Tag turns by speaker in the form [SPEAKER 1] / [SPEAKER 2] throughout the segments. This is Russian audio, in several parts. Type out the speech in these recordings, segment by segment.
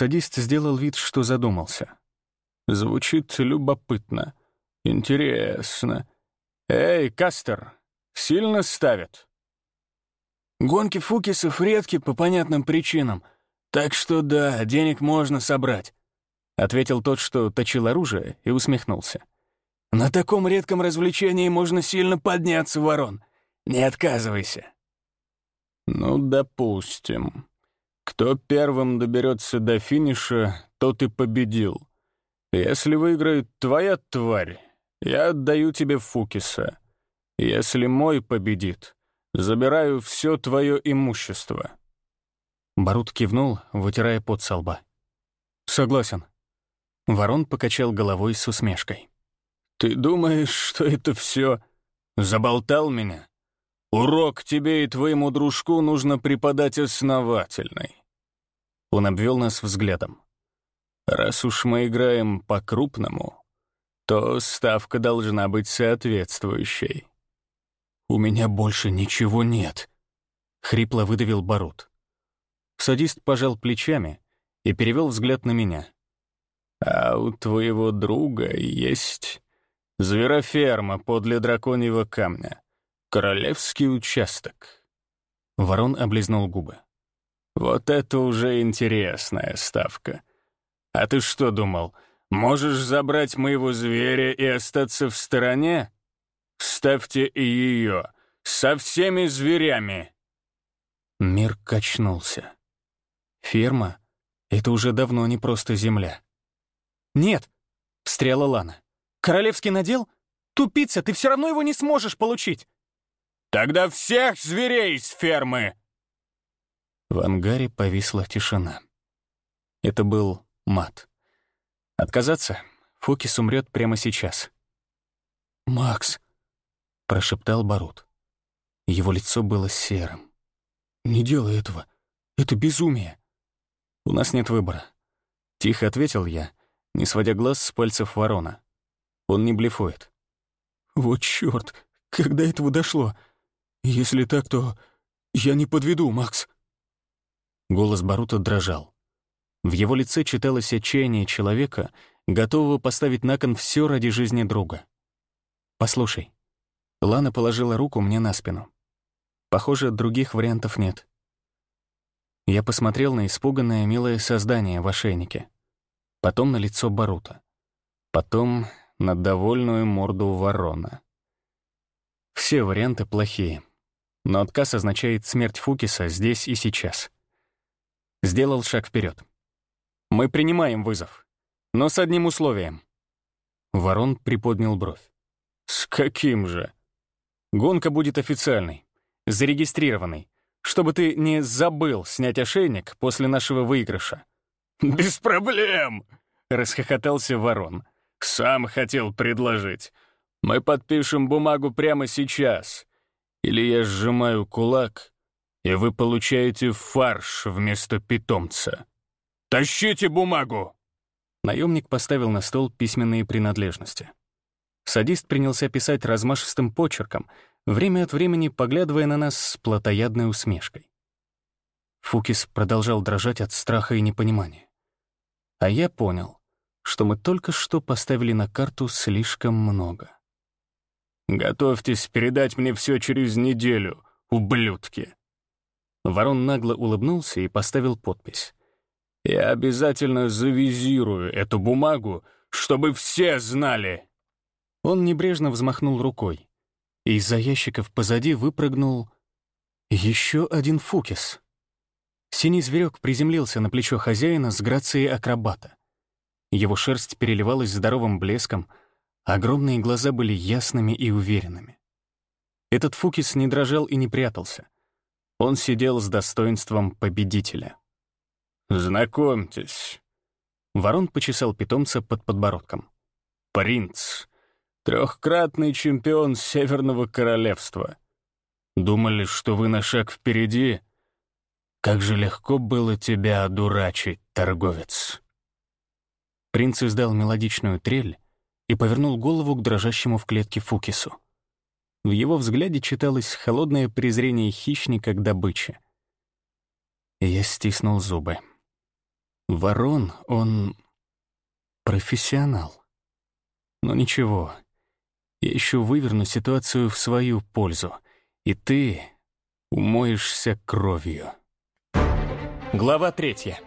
[SPEAKER 1] Садист сделал вид, что задумался. Звучит любопытно. Интересно. Эй, Кастер, сильно ставят?
[SPEAKER 2] Гонки фукисов редки по понятным причинам, так что да, денег можно собрать. Ответил тот, что точил оружие, и усмехнулся. На таком редком развлечении можно сильно подняться, ворон. Не отказывайся.
[SPEAKER 1] Ну, допустим. Кто первым доберется до финиша, тот и победил. Если выиграет твоя тварь, я отдаю тебе Фукиса. Если мой победит, забираю все твое имущество». Барут кивнул, вытирая пот со лба. «Согласен». Ворон покачал головой с усмешкой. «Ты думаешь, что это все? Заболтал меня? Урок тебе и твоему дружку нужно преподать основательный». Он обвел нас взглядом. Раз уж мы играем по-крупному, то ставка должна быть соответствующей. «У меня больше ничего нет», — хрипло выдавил Барут. Садист пожал плечами и перевел взгляд на меня. «А у твоего друга есть звероферма подле драконьего камня, королевский участок». Ворон облизнул губы. «Вот это уже интересная ставка. А ты что думал, можешь забрать моего зверя и остаться в стороне? Ставьте и ее, со всеми зверями!» Мир качнулся. Ферма — это уже давно не просто земля.
[SPEAKER 3] «Нет!» — встряла Лана. «Королевский надел? Тупица, ты все равно его не сможешь получить!»
[SPEAKER 2] «Тогда всех зверей с фермы!»
[SPEAKER 1] В ангаре повисла тишина. Это был мат. Отказаться? Фокис умрет прямо сейчас.
[SPEAKER 3] «Макс», — прошептал Барут.
[SPEAKER 1] Его лицо было серым.
[SPEAKER 3] «Не делай этого. Это безумие».
[SPEAKER 1] «У нас нет выбора», — тихо ответил я, не сводя глаз с пальцев ворона. Он не блефует.
[SPEAKER 3] «Вот чёрт, когда этого дошло? Если так, то я не подведу, Макс».
[SPEAKER 1] Голос Барута дрожал. В его лице читалось отчаяние человека, готового поставить на кон все ради жизни друга. «Послушай». Лана положила руку мне на спину. Похоже, других вариантов нет. Я посмотрел на испуганное милое создание в ошейнике. Потом на лицо Барута. Потом на довольную морду ворона. Все варианты плохие. Но отказ означает смерть Фукиса здесь и сейчас. Сделал шаг вперед. Мы принимаем вызов, но с одним условием. Ворон приподнял бровь. С каким же? Гонка будет официальной, зарегистрированной, чтобы ты не забыл снять ошейник после нашего выигрыша.
[SPEAKER 2] «Без проблем!» — расхохотался ворон. «Сам хотел предложить. Мы подпишем бумагу прямо сейчас. Или я сжимаю кулак, и вы получаете фарш вместо питомца». «Тащите бумагу!»
[SPEAKER 1] Наемник поставил на стол письменные принадлежности. Садист принялся писать размашистым почерком, время от времени поглядывая на нас с плотоядной усмешкой. Фукис продолжал дрожать от страха и непонимания. А я понял, что мы только что поставили на карту слишком много.
[SPEAKER 2] «Готовьтесь передать мне все через неделю, ублюдки!»
[SPEAKER 1] Ворон нагло улыбнулся и поставил подпись.
[SPEAKER 2] Я обязательно завизирую эту бумагу, чтобы все знали!»
[SPEAKER 1] Он небрежно взмахнул рукой, из-за ящиков позади выпрыгнул еще один фукис. Синий зверек приземлился на плечо хозяина с грацией акробата. Его шерсть переливалась здоровым блеском, огромные глаза были ясными и уверенными. Этот фукис не дрожал и не прятался. Он сидел с достоинством победителя.
[SPEAKER 2] «Знакомьтесь».
[SPEAKER 1] Ворон почесал питомца под подбородком.
[SPEAKER 2] «Принц. Трехкратный чемпион Северного Королевства. Думали, что вы на шаг впереди? Как же легко было тебя одурачить, торговец».
[SPEAKER 1] Принц издал мелодичную трель и повернул голову к дрожащему в клетке Фукису. В его взгляде читалось холодное презрение хищника к добыче. Я стиснул зубы.
[SPEAKER 3] Ворон, он профессионал. Но ничего, я еще выверну ситуацию в свою пользу, и ты умоешься кровью. Глава третья.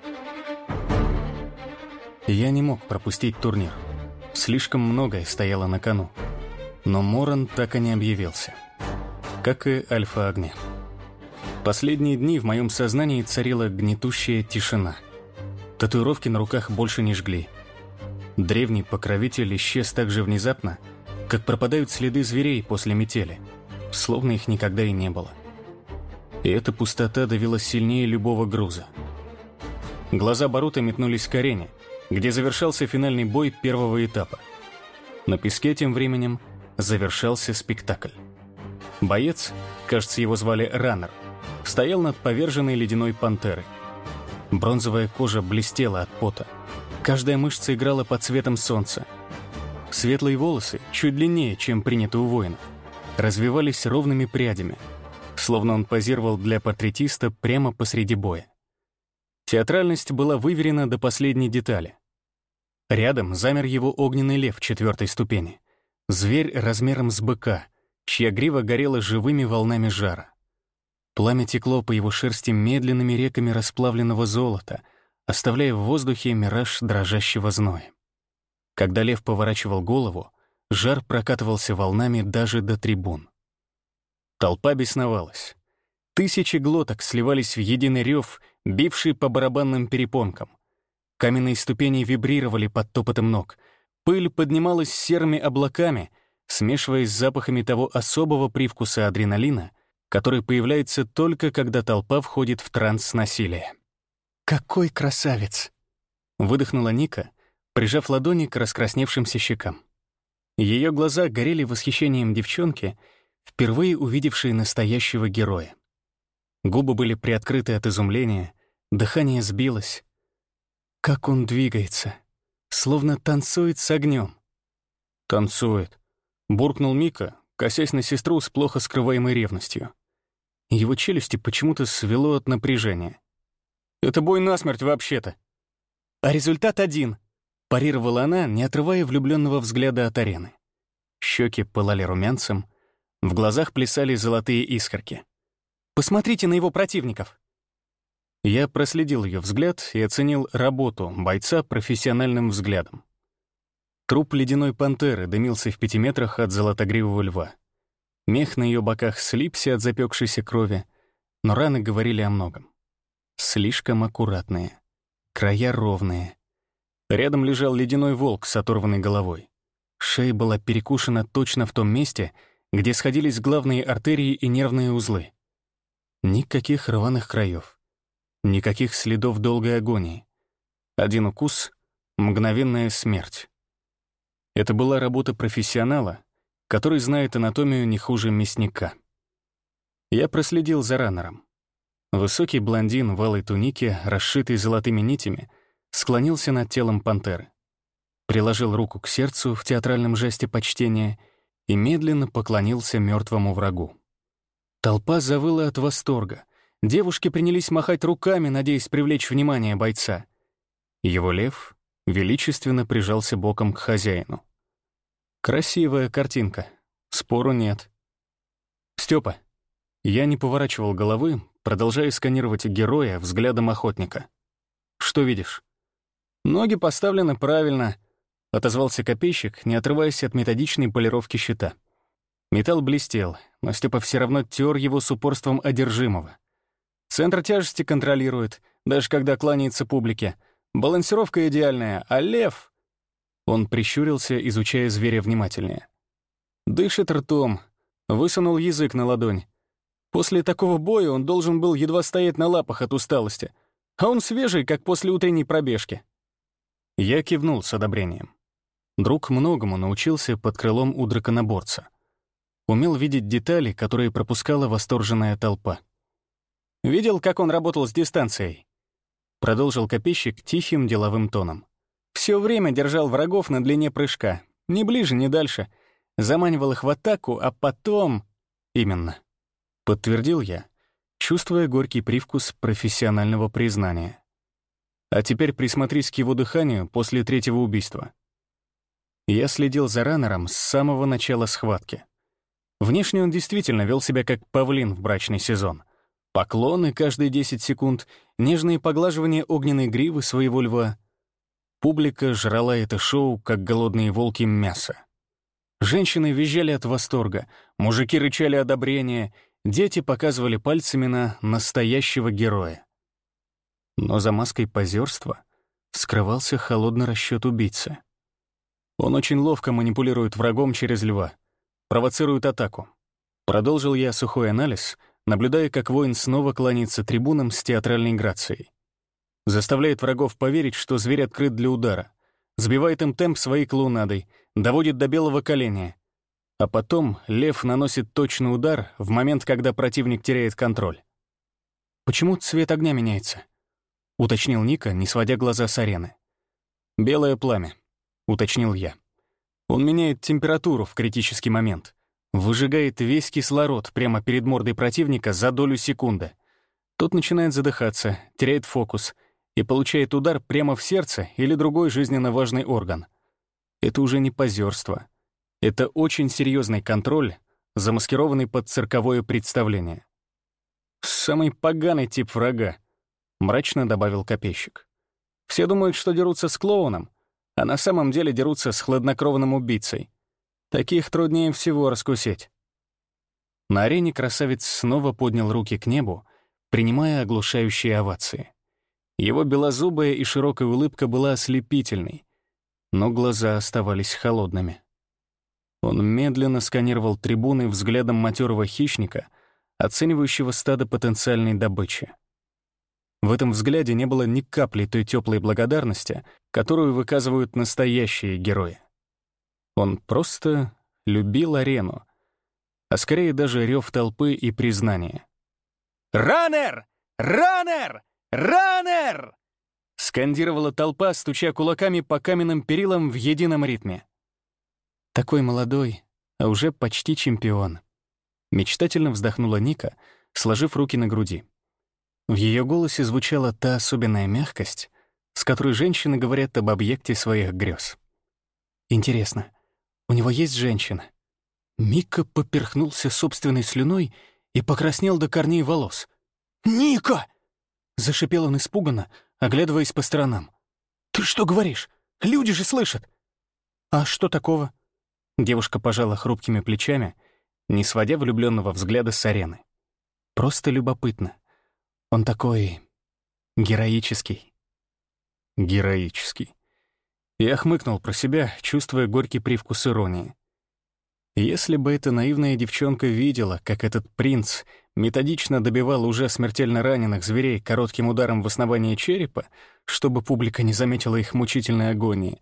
[SPEAKER 3] Я не мог пропустить турнир. Слишком многое стояло на кону. Но Моран так и не объявился. Как и Альфа-Огня. Последние дни в моем сознании царила гнетущая тишина. Татуировки на руках больше не жгли. Древний покровитель исчез так же внезапно, как пропадают следы зверей после метели, словно их никогда и не было. И эта пустота давила сильнее любого груза. Глаза Барута метнулись к арене, где завершался финальный бой первого этапа. На песке тем временем завершался спектакль. Боец, кажется, его звали Раннер, стоял над поверженной ледяной пантерой. Бронзовая кожа блестела от пота. Каждая мышца играла под цветом солнца. Светлые волосы, чуть длиннее, чем принято у воинов, развивались ровными прядями, словно он позировал для портретиста прямо посреди боя. Театральность была выверена до последней детали. Рядом замер его огненный лев четвертой ступени. Зверь размером с быка, чья грива горела живыми волнами жара. Пламя текло по его шерсти медленными реками расплавленного золота, оставляя в воздухе мираж дрожащего зноя. Когда лев поворачивал голову, жар прокатывался волнами даже до трибун. Толпа бесновалась. Тысячи глоток сливались в единый рев, бивший по барабанным перепонкам. Каменные ступени вибрировали под топотом ног. Пыль поднималась серыми облаками, смешиваясь с запахами того особого привкуса адреналина — который появляется только когда толпа входит в транс насилия. «Какой красавец!» — выдохнула Ника, прижав ладони к раскрасневшимся щекам. Ее глаза горели восхищением девчонки, впервые увидевшей настоящего героя. Губы были приоткрыты от изумления, дыхание сбилось. Как он двигается, словно танцует с огнем. «Танцует», — буркнул Мика, косясь на сестру с плохо скрываемой ревностью. Его челюсти почему-то свело от напряжения. «Это бой насмерть вообще-то». «А результат один», — парировала она, не отрывая влюбленного взгляда от арены. Щеки пылали румянцем, в глазах плясали золотые искорки. «Посмотрите на его противников». Я проследил ее взгляд и оценил работу бойца профессиональным взглядом. Труп ледяной пантеры дымился в пяти метрах от золотогривого льва. Мех на ее боках слипся от запекшейся крови, но раны говорили о многом. Слишком аккуратные, края ровные. Рядом лежал ледяной волк с оторванной головой. Шея была перекушена точно в том месте, где сходились главные артерии и нервные узлы. Никаких рваных краев, никаких следов долгой агонии. Один укус — мгновенная смерть. Это была работа профессионала, который знает анатомию не хуже мясника. Я проследил за раннером. Высокий блондин в алой тунике, расшитый золотыми нитями, склонился над телом пантеры. Приложил руку к сердцу в театральном жесте почтения и медленно поклонился мертвому врагу. Толпа завыла от восторга. Девушки принялись махать руками, надеясь привлечь внимание бойца. Его лев величественно прижался боком к хозяину. Красивая картинка. Спору нет. Степа. Я не поворачивал головы, продолжая сканировать героя взглядом охотника. Что видишь? Ноги поставлены правильно, отозвался копейщик, не отрываясь от методичной полировки щита. Металл блестел, но Степа все равно тер его с упорством одержимого. Центр тяжести контролирует, даже когда кланяется публике. Балансировка идеальная, а лев... Он прищурился, изучая зверя внимательнее. Дышит ртом, высунул язык на ладонь. После такого боя он должен был едва стоять на лапах от усталости, а он свежий, как после утренней пробежки. Я кивнул с одобрением. Друг многому научился под крылом у драконоборца. Умел видеть детали, которые пропускала восторженная толпа. «Видел, как он работал с дистанцией?» Продолжил копейщик тихим деловым тоном. Все время держал врагов на длине прыжка. Ни ближе, ни дальше. Заманивал их в атаку, а потом... Именно. Подтвердил я, чувствуя горький привкус профессионального признания. А теперь присмотрись к его дыханию после третьего убийства. Я следил за раннером с самого начала схватки. Внешне он действительно вел себя как павлин в брачный сезон. Поклоны каждые 10 секунд, нежные поглаживания огненной гривы своего льва. Публика жрала это шоу, как голодные волки мясо. Женщины визжали от восторга, мужики рычали одобрения, дети показывали пальцами на настоящего героя. Но за маской позерства скрывался холодный расчет убийцы. Он очень ловко манипулирует врагом через льва, провоцирует атаку. Продолжил я сухой анализ, наблюдая, как воин снова кланяется трибунам с театральной грацией. Заставляет врагов поверить, что зверь открыт для удара, сбивает им темп своей клоунадой, доводит до белого коленя. А потом лев наносит точный удар в момент, когда противник теряет контроль. Почему цвет огня меняется? — уточнил Ника, не сводя глаза с арены. «Белое пламя», — уточнил я. «Он меняет температуру в критический момент, выжигает весь кислород прямо перед мордой противника за долю секунды. Тот начинает задыхаться, теряет фокус и получает удар прямо в сердце или другой жизненно важный орган. Это уже не позерство. Это очень серьезный контроль, замаскированный под цирковое представление. Самый поганый тип врага — мрачно добавил копейщик. Все думают, что дерутся с клоуном, а на самом деле дерутся с хладнокровным убийцей. Таких труднее всего раскусить. На арене красавец снова поднял руки к небу, принимая оглушающие овации. Его белозубая и широкая улыбка была ослепительной, но глаза оставались холодными. Он медленно сканировал трибуны взглядом матерого хищника, оценивающего стадо потенциальной добычи. В этом взгляде не было ни капли той теплой благодарности, которую выказывают настоящие герои. Он просто любил арену, а скорее даже рев толпы и признание. «Раннер! Раннер! Раннер!» скандировала толпа, стуча кулаками по каменным перилам в едином ритме. Такой молодой, а уже почти чемпион. Мечтательно вздохнула Ника, сложив руки на груди. В ее голосе звучала та особенная мягкость, с которой женщины говорят об объекте своих грез. «Интересно, у него есть женщина?» Мика поперхнулся собственной слюной и покраснел до корней волос. «Ника!» — зашипел он испуганно, оглядываясь по сторонам. «Ты что говоришь? Люди же слышат!» «А что такого?» Девушка пожала хрупкими плечами, не сводя влюбленного взгляда с арены. «Просто любопытно. Он такой... героический. Героический. Я хмыкнул про себя, чувствуя горький привкус иронии. Если бы эта наивная девчонка видела, как этот принц методично добивал уже смертельно раненых зверей коротким ударом в основание черепа, чтобы публика не заметила их мучительной агонии.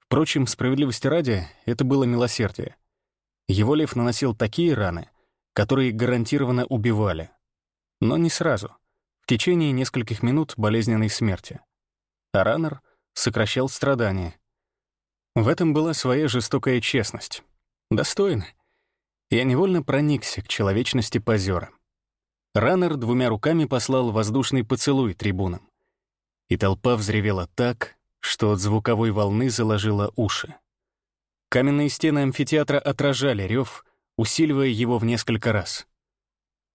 [SPEAKER 3] Впрочем, справедливости ради, это было милосердие. Его лев наносил такие раны, которые гарантированно убивали но не сразу, в течение нескольких минут болезненной смерти. А раннер сокращал страдания. В этом была своя жестокая честность. Достойно. Я невольно проникся к человечности позера. Раннер двумя руками послал воздушный поцелуй трибунам. И толпа взревела так, что от звуковой волны заложила уши. Каменные стены амфитеатра отражали рев, усиливая его в несколько раз.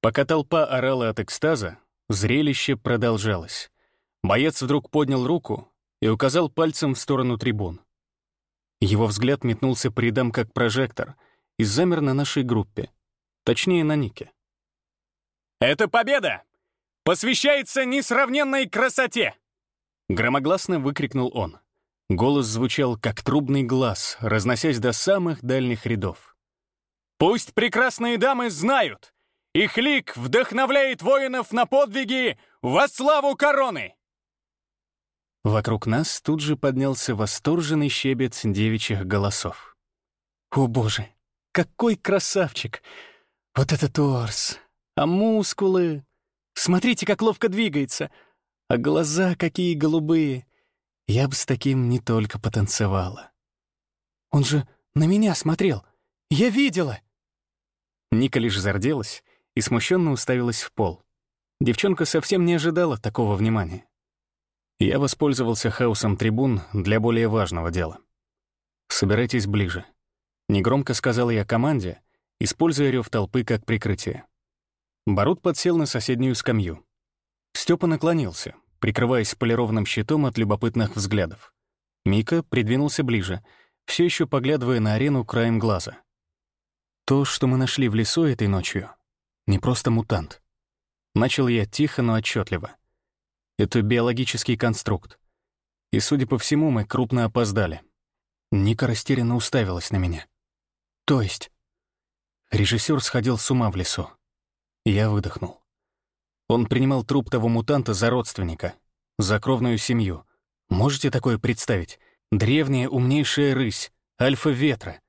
[SPEAKER 3] Пока толпа орала от экстаза, зрелище продолжалось. Боец вдруг поднял руку и указал пальцем в сторону трибун. Его взгляд метнулся по рядам как прожектор и замер на нашей группе, точнее, на Нике. «Это победа! Посвящается несравненной красоте!» Громогласно выкрикнул он. Голос звучал, как трубный глаз, разносясь до самых дальних рядов. «Пусть прекрасные дамы знают, их лик вдохновляет воинов на подвиги во славу короны!» Вокруг нас тут же поднялся восторженный щебет девичьих голосов. «О боже, какой красавчик! Вот это торс! А мускулы! Смотрите, как ловко двигается! А глаза какие голубые! Я бы с таким не только потанцевала. Он же на меня смотрел! Я видела!» Ника лишь зарделась и смущенно уставилась в пол. Девчонка совсем не ожидала такого внимания. Я воспользовался хаосом трибун для более важного дела. «Собирайтесь ближе», — негромко сказал я команде, используя рев толпы как прикрытие. Барут подсел на соседнюю скамью. Степа наклонился, прикрываясь полированным щитом от любопытных взглядов. Мика придвинулся ближе, все еще поглядывая на арену краем глаза. То, что мы нашли в лесу этой ночью, не просто мутант. Начал я тихо, но отчетливо. Это биологический конструкт. И, судя по всему, мы крупно опоздали. Ника растерянно уставилась на меня. То есть? Режиссер сходил с ума в лесу. Я выдохнул. Он принимал труп того мутанта за родственника, за кровную семью. Можете такое представить? Древняя умнейшая рысь, альфа-ветра,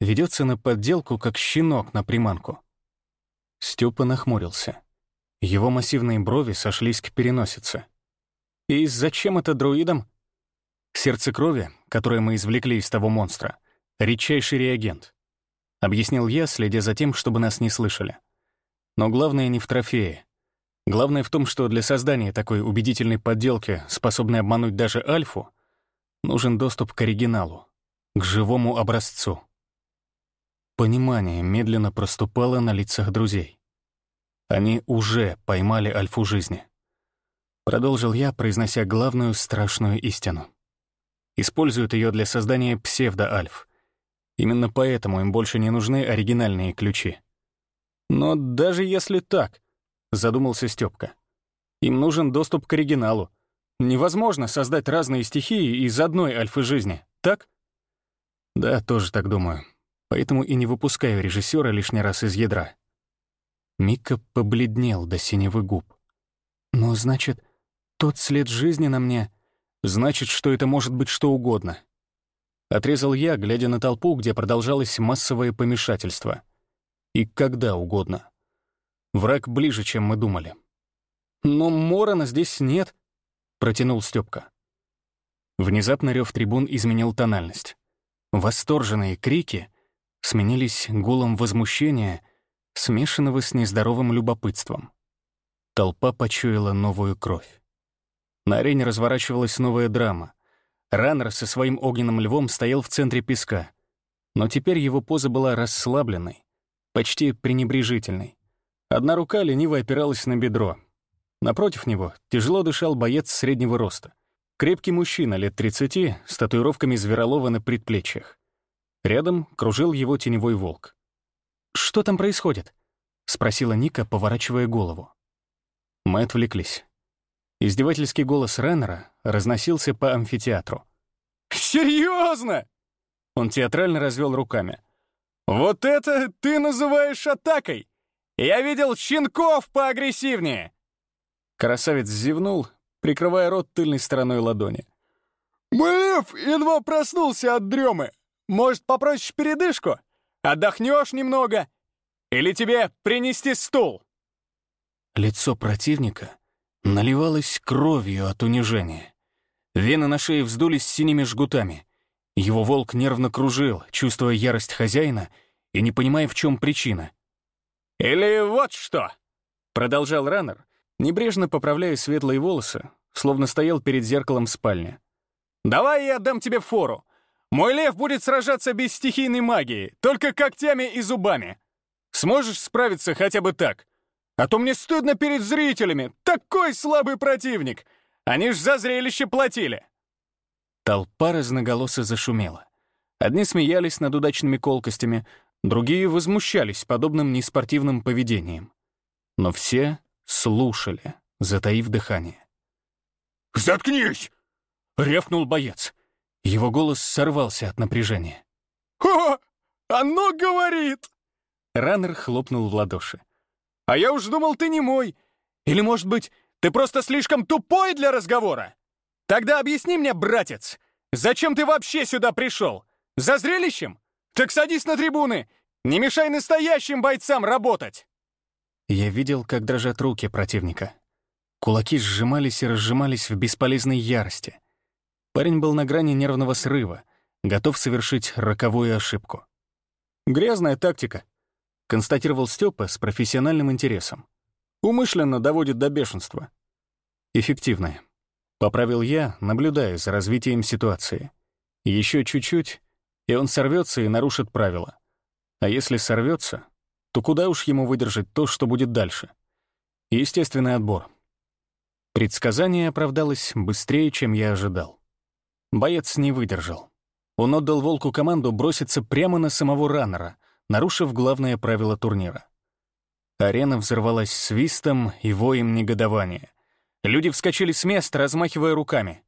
[SPEAKER 3] ведется на подделку, как щенок на приманку. Степа нахмурился. Его массивные брови сошлись к переносице. «И зачем это друидам?» «Сердце крови, которое мы извлекли из того монстра, — редчайший реагент», — объяснил я, следя за тем, чтобы нас не слышали. Но главное не в трофее. Главное в том, что для создания такой убедительной подделки, способной обмануть даже Альфу, нужен доступ к оригиналу, к живому образцу. Понимание медленно проступало на лицах друзей. Они уже поймали альфу жизни. Продолжил я, произнося главную страшную истину. Используют ее для создания псевдо-альф. Именно поэтому им больше не нужны оригинальные ключи. Но даже если так, задумался Степка, им нужен доступ к оригиналу. Невозможно создать разные стихии из одной альфы жизни, так? Да, тоже так думаю. Поэтому и не выпускаю режиссера лишний раз из ядра. Мика побледнел до синевы губ. «Но значит, тот след жизни на мне...» «Значит, что это может быть что угодно». Отрезал я, глядя на толпу, где продолжалось массовое помешательство. И когда угодно. Враг ближе, чем мы думали. «Но Морона здесь нет», — протянул Стёпка. Внезапно рев трибун изменил тональность. Восторженные крики сменились гулом возмущения — смешанного с нездоровым любопытством. Толпа почуяла новую кровь. На арене разворачивалась новая драма. Раннер со своим огненным львом стоял в центре песка, но теперь его поза была расслабленной, почти пренебрежительной. Одна рука лениво опиралась на бедро. Напротив него тяжело дышал боец среднего роста. Крепкий мужчина лет 30 с татуировками зверолова на предплечьях. Рядом кружил его теневой волк. «Что там происходит?» — спросила Ника, поворачивая голову. Мы отвлеклись. Издевательский голос Реннера разносился по амфитеатру.
[SPEAKER 2] «Серьезно?» Он театрально развел руками. «Вот это ты называешь атакой! Я видел щенков поагрессивнее!»
[SPEAKER 1] Красавец зевнул, прикрывая рот тыльной стороной ладони.
[SPEAKER 2] «Мэлев едва проснулся от дремы. Может, попросишь передышку? Отдохнешь немного? Или тебе принести стул?»
[SPEAKER 3] Лицо противника наливалось кровью от унижения. Вены на шее вздулись синими жгутами. Его волк нервно кружил, чувствуя ярость хозяина и не понимая, в чем причина.
[SPEAKER 2] «Или вот что!»
[SPEAKER 1] — продолжал Раннер, небрежно поправляя светлые волосы, словно стоял перед зеркалом в спальне.
[SPEAKER 2] «Давай я отдам тебе фору. Мой лев будет сражаться без стихийной магии, только когтями и зубами. Сможешь справиться хотя бы так? А то мне стыдно перед зрителями. Такой слабый противник. Они ж за зрелище платили.
[SPEAKER 3] Толпа разноголосо зашумела. Одни смеялись над удачными колкостями, другие возмущались подобным неспортивным поведением. Но все слушали, затаив дыхание.
[SPEAKER 2] «Заткнись!» — рявкнул боец.
[SPEAKER 3] Его голос сорвался от напряжения.
[SPEAKER 2] «О, оно говорит!»
[SPEAKER 3] Раннер хлопнул в ладоши.
[SPEAKER 2] «А я уж думал, ты не мой. Или, может быть, ты просто слишком тупой для разговора? Тогда объясни мне, братец, зачем ты вообще сюда пришел? За зрелищем? Так садись на трибуны, не мешай настоящим бойцам работать!»
[SPEAKER 3] Я видел, как дрожат руки противника. Кулаки сжимались и разжимались в бесполезной ярости. Парень был на грани нервного срыва, готов совершить роковую ошибку.
[SPEAKER 1] «Грязная тактика», — констатировал Степа с профессиональным интересом. «Умышленно доводит до бешенства».
[SPEAKER 3] «Эффективная», — Поправил я, наблюдая за развитием ситуации. Еще чуть-чуть, и он сорвется и нарушит правила. А если сорвется, то куда уж ему выдержать то, что будет дальше? Естественный отбор. Предсказание оправдалось быстрее, чем я ожидал. Боец не выдержал. Он отдал Волку команду броситься прямо на самого раннера, нарушив главное правило турнира. Арена взорвалась свистом и воем негодования. Люди вскочили с места, размахивая руками.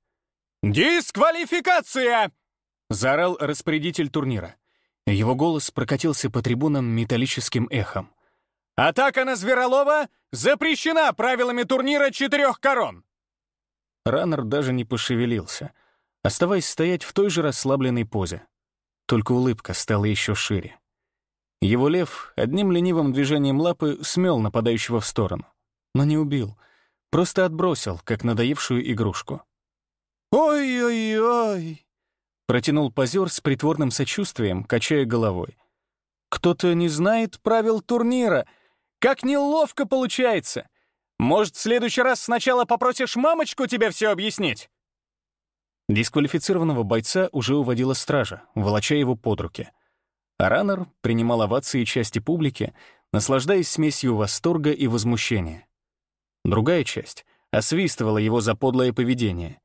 [SPEAKER 3] «Дисквалификация!» — заорал распорядитель турнира. Его голос прокатился по трибунам металлическим эхом. «Атака на Зверолова запрещена правилами турнира четырех корон!» Раннер даже не пошевелился, оставаясь стоять в той же расслабленной позе. Только улыбка стала еще шире. Его лев одним ленивым движением лапы смел нападающего в сторону, но не убил, просто отбросил, как надоевшую игрушку. «Ой-ой-ой!» — протянул позер с притворным сочувствием, качая головой. «Кто-то не знает правил турнира!» Как неловко получается! Может, в следующий раз сначала попросишь мамочку тебе все объяснить?» Дисквалифицированного бойца уже уводила стража, волоча его под руки. А раннер принимал овации части публики, наслаждаясь смесью восторга и возмущения. Другая часть освистывала его за подлое поведение,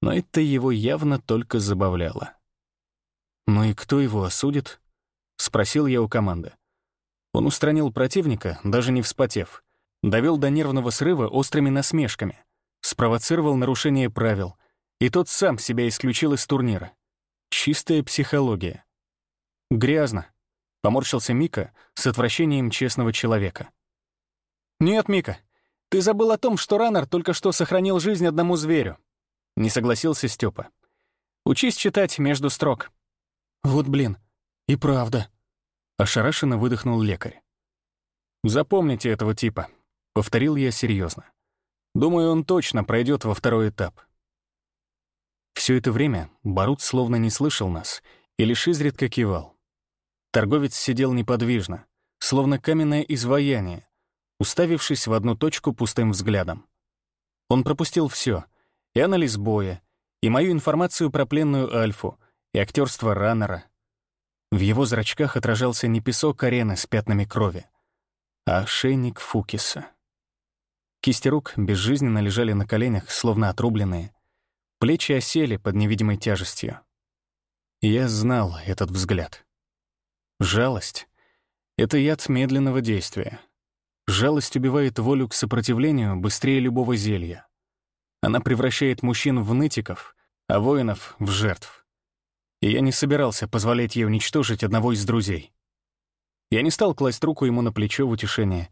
[SPEAKER 3] но это его явно только забавляло. «Ну и кто его осудит?» — спросил я у команды. Он устранил противника, даже не вспотев, довел до нервного срыва острыми насмешками, спровоцировал нарушение правил, и тот сам себя исключил из турнира. Чистая психология. «Грязно», — поморщился Мика с отвращением честного человека. «Нет, Мика, ты забыл о том, что Раннер только что сохранил жизнь одному зверю», — не согласился Степа. «Учись читать между строк». «Вот блин, и правда», Ошарашенно выдохнул лекарь. «Запомните этого типа», — повторил я серьезно. «Думаю, он точно пройдет во второй этап». Все это время Барут словно не слышал нас и лишь изредка кивал. Торговец сидел неподвижно, словно каменное изваяние, уставившись в одну точку пустым взглядом. Он пропустил все — и анализ боя, и мою информацию про пленную Альфу, и актерство Раннера — в его зрачках отражался не песок арены с пятнами крови, а ошейник Фукиса. Кисти рук безжизненно лежали на коленях, словно отрубленные. Плечи осели под невидимой тяжестью. Я знал этот взгляд. Жалость — это яд медленного действия. Жалость убивает волю к сопротивлению быстрее любого зелья. Она превращает мужчин в нытиков, а воинов — в жертв и я не собирался позволять ей уничтожить одного из друзей. Я не стал класть руку ему на плечо в утешение.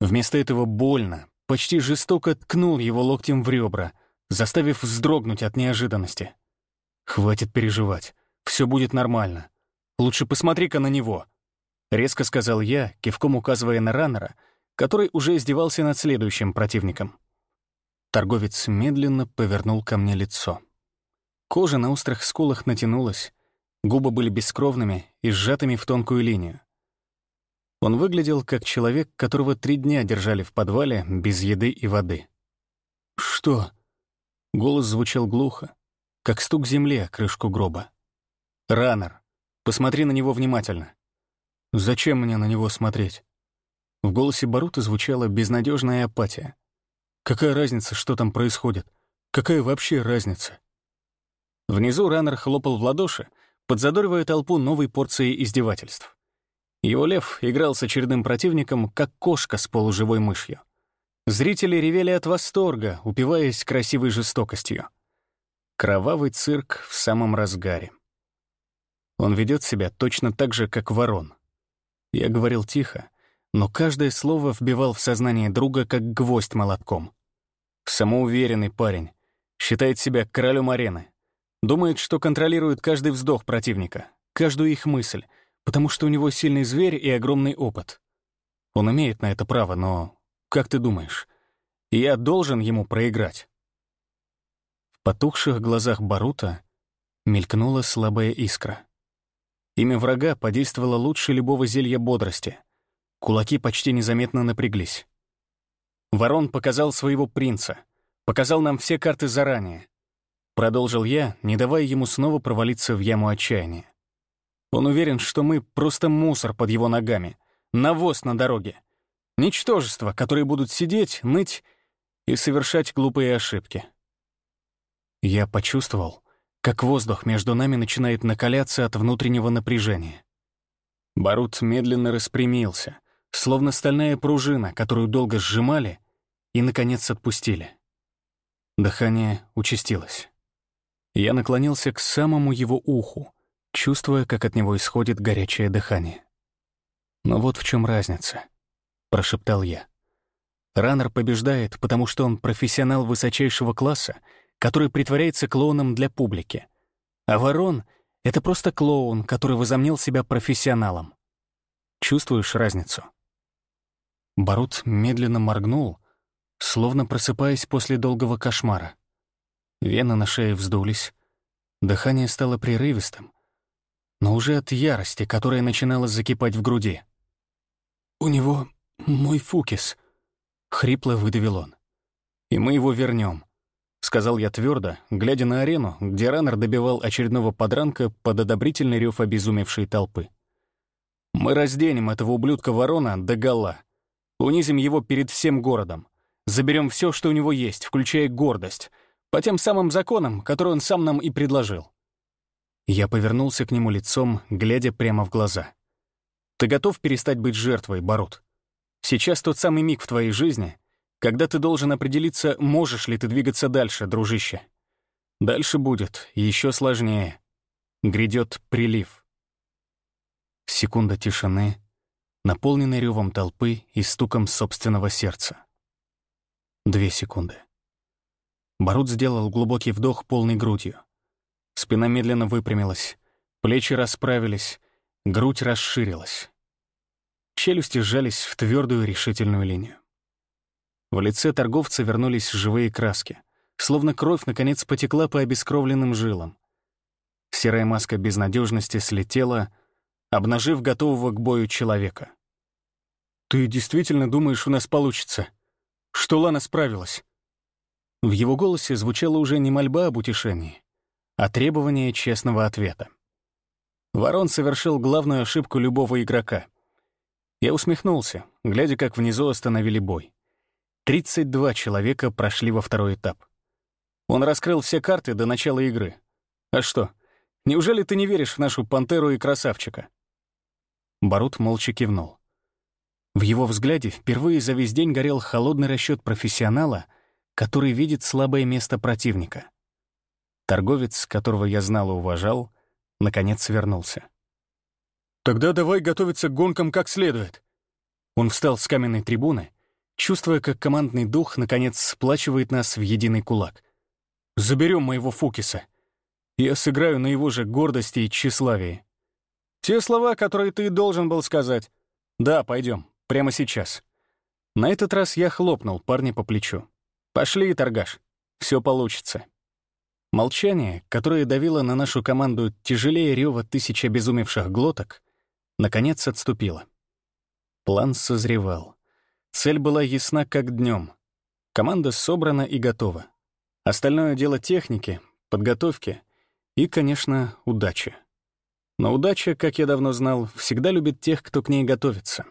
[SPEAKER 3] Вместо этого больно, почти жестоко ткнул его локтем в ребра, заставив вздрогнуть от неожиданности. «Хватит переживать, все будет нормально. Лучше посмотри-ка на него», — резко сказал я, кивком указывая на раннера, который уже издевался над следующим противником. Торговец медленно повернул ко мне лицо. Кожа на острых скулах натянулась, губы были бескровными и сжатыми в тонкую линию. Он выглядел как человек, которого три дня держали в подвале без еды и воды. «Что?» Голос звучал глухо, как стук земли о крышку гроба. «Раннер, посмотри на него внимательно». «Зачем мне на него смотреть?» В голосе Барута звучала безнадежная апатия. «Какая разница, что там происходит? Какая вообще разница?» Внизу раннер хлопал в ладоши, подзадоривая толпу новой порцией издевательств. Его лев играл с очередным противником, как кошка с полуживой мышью. Зрители ревели от восторга, упиваясь красивой жестокостью. Кровавый цирк в самом разгаре. Он ведет себя точно так же, как ворон. Я говорил тихо, но каждое слово вбивал в сознание друга, как гвоздь молотком. Самоуверенный парень, считает себя королем арены, Думает, что контролирует каждый вздох противника, каждую их мысль, потому что у него сильный зверь и огромный опыт. Он имеет на это право, но, как ты думаешь, я должен ему проиграть? В потухших глазах Барута мелькнула слабая искра. Имя врага подействовало лучше любого зелья бодрости. Кулаки почти незаметно напряглись. Ворон показал своего принца, показал нам все карты заранее. Продолжил я, не давая ему снова провалиться в яму отчаяния. Он уверен, что мы просто мусор под его ногами, навоз на дороге. Ничтожества, которые будут сидеть, ныть и совершать глупые ошибки. Я почувствовал, как воздух между нами начинает накаляться от внутреннего напряжения. Барут медленно распрямился, словно стальная пружина, которую долго сжимали и, наконец, отпустили. Дыхание участилось. Я наклонился к самому его уху, чувствуя, как от него исходит горячее дыхание. Но вот в чем разница прошептал я. Раннер побеждает, потому что он профессионал высочайшего класса, который притворяется клоуном для публики. А ворон — это просто клоун, который возомнил себя профессионалом. Чувствуешь разницу? Барут медленно моргнул, словно просыпаясь после долгого кошмара. Вены на шее вздулись, дыхание стало прерывистым, но уже от ярости, которая начинала закипать в груди. «У него «Мой Фукис», — хрипло выдавил он. «И мы его вернем», — сказал я твердо, глядя на арену, где раннер добивал очередного подранка под одобрительный рев обезумевшей толпы. «Мы разденем этого ублюдка ворона до гола, унизим его перед всем городом, заберем все, что у него есть, включая гордость, по тем самым законам, которые он сам нам и предложил». Я повернулся к нему лицом, глядя прямо в глаза. «Ты готов перестать быть жертвой, Барут?» Сейчас тот самый миг в твоей жизни, когда ты должен определиться, можешь ли ты двигаться дальше, дружище. Дальше будет еще сложнее. Грядет прилив. Секунда тишины, наполненной ревом толпы и стуком собственного сердца. Две секунды. Барут сделал глубокий вдох полной грудью. Спина медленно выпрямилась, плечи расправились, грудь расширилась. Челюсти сжались в твердую решительную линию. В лице торговца вернулись живые краски, словно кровь наконец потекла по обескровленным жилам. Серая маска безнадежности слетела, обнажив готового к бою человека. «Ты действительно думаешь, у нас получится? Что Лана справилась?» В его голосе звучала уже не мольба об утешении, а требование честного ответа. Ворон совершил главную ошибку любого игрока — я усмехнулся, глядя, как внизу остановили бой. 32 человека прошли во второй этап. Он раскрыл все карты до начала игры. А что, неужели ты не веришь в нашу пантеру и красавчика? Барут молча кивнул. В его взгляде впервые за весь день горел холодный расчет профессионала, который видит слабое место противника. Торговец, которого я знал и уважал, наконец вернулся. «Тогда давай готовиться к гонкам как следует». Он встал с каменной трибуны, чувствуя, как командный дух наконец сплачивает нас в единый кулак. «Заберем моего Фукиса. Я сыграю на его же гордости и тщеславии». «Те слова, которые ты должен был сказать». «Да, пойдем. Прямо сейчас». На этот раз я хлопнул парня по плечу. «Пошли, торгаш. Все получится». Молчание, которое давило на нашу команду тяжелее рева тысяч обезумевших глоток, наконец отступила. План созревал. Цель была ясна как днем. Команда собрана и готова. Остальное дело техники, подготовки и, конечно, удачи. Но удача, как я давно знал, всегда любит тех, кто к ней готовится.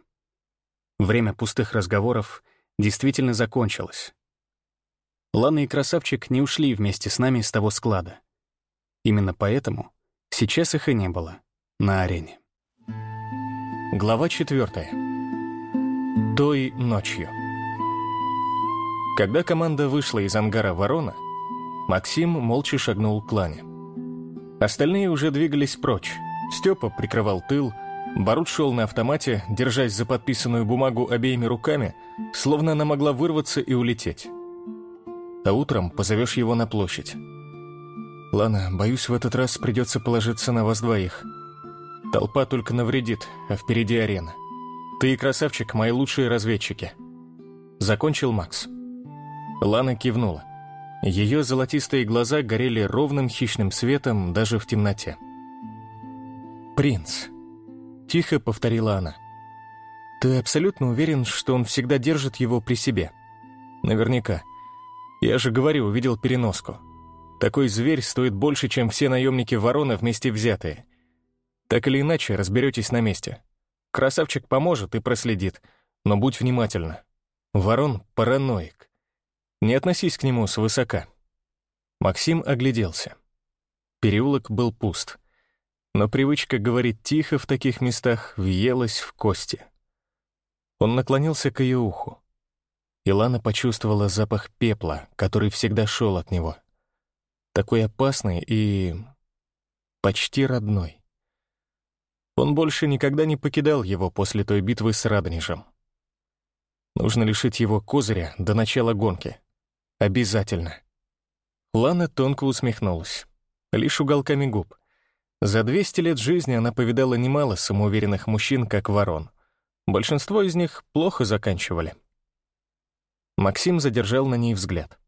[SPEAKER 3] Время пустых разговоров действительно закончилось. Лана и Красавчик не ушли вместе с нами с того склада. Именно поэтому сейчас их и не было на арене. Глава 4. Той ночью. Когда команда вышла из ангара «Ворона», Максим молча шагнул к Лане. Остальные уже двигались прочь. Степа прикрывал тыл, Барут шел на автомате, держась за подписанную бумагу обеими руками, словно она могла вырваться и улететь. А утром позовешь его на площадь. «Лана, боюсь, в этот раз придется положиться на вас двоих», Толпа только навредит, а впереди арена. Ты и красавчик — мои лучшие разведчики. Закончил Макс. Лана кивнула. Ее золотистые глаза горели ровным хищным светом даже в темноте. «Принц», — тихо повторила она. «Ты абсолютно уверен, что он всегда держит его при себе?» «Наверняка. Я же говорю, увидел переноску. Такой зверь стоит больше, чем все наемники ворона вместе взятые. Так или иначе, разберетесь на месте. Красавчик поможет и проследит, но будь внимательна. Ворон — параноик. Не относись к нему свысока. Максим огляделся. Переулок был пуст, но привычка говорить тихо в таких местах въелась в кости. Он наклонился к ее уху. Илана почувствовала запах пепла, который всегда шел от него. Такой опасный и... почти родной. Он больше никогда не покидал его после той битвы с Радонежем. Нужно лишить его козыря до начала гонки. Обязательно. Лана тонко усмехнулась. Лишь уголками губ. За 200 лет жизни она повидала немало самоуверенных мужчин, как ворон. Большинство из них плохо заканчивали. Максим задержал на ней взгляд.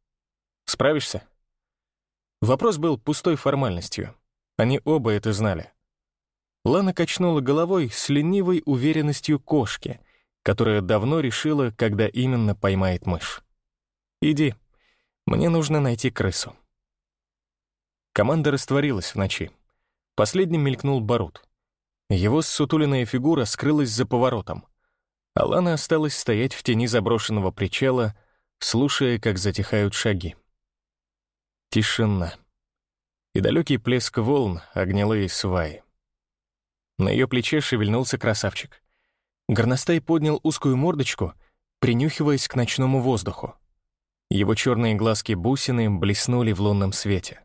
[SPEAKER 3] «Справишься?» Вопрос был пустой формальностью. Они оба это знали. Лана качнула головой с ленивой уверенностью кошки, которая давно решила, когда именно поймает мышь. «Иди, мне нужно найти крысу». Команда растворилась в ночи. Последним мелькнул Барут. Его ссутуленная фигура скрылась за поворотом. Алана осталась стоять в тени заброшенного причала, слушая, как затихают шаги. Тишина. И далекий плеск волн, огнялые сваи. На ее плече шевельнулся красавчик. Горностай поднял узкую мордочку, принюхиваясь к ночному воздуху. Его черные глазки-бусины блеснули в лунном свете.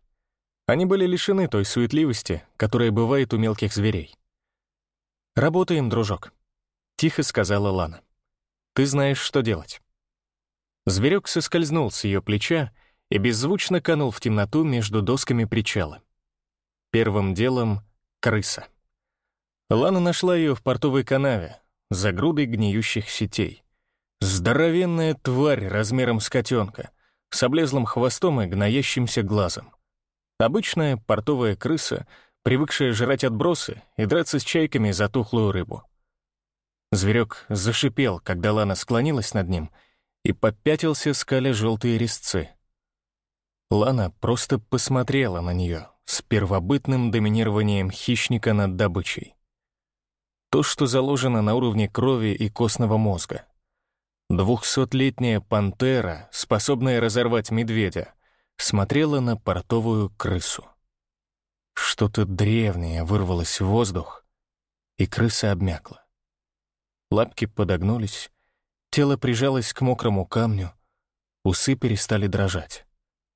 [SPEAKER 3] Они были лишены той суетливости, которая бывает у мелких зверей. «Работаем, дружок», — тихо сказала Лана. «Ты знаешь, что делать». Зверек соскользнул с ее плеча и беззвучно канул в темноту между досками причала. Первым делом — крыса. Лана нашла ее в портовой канаве, за грудой гниющих сетей. Здоровенная тварь размером с котенка, с облезлым хвостом и гноящимся глазом. Обычная портовая крыса — привыкшая жрать отбросы и драться с чайками за тухлую рыбу. Зверек зашипел, когда Лана склонилась над ним, и попятился, скаля желтые резцы. Лана просто посмотрела на нее с первобытным доминированием хищника над добычей. То, что заложено на уровне крови и костного мозга. Двухсотлетняя пантера, способная разорвать медведя, смотрела на портовую крысу. Что-то древнее вырвалось в воздух, и крыса обмякла. Лапки подогнулись, тело прижалось к мокрому камню, усы перестали дрожать.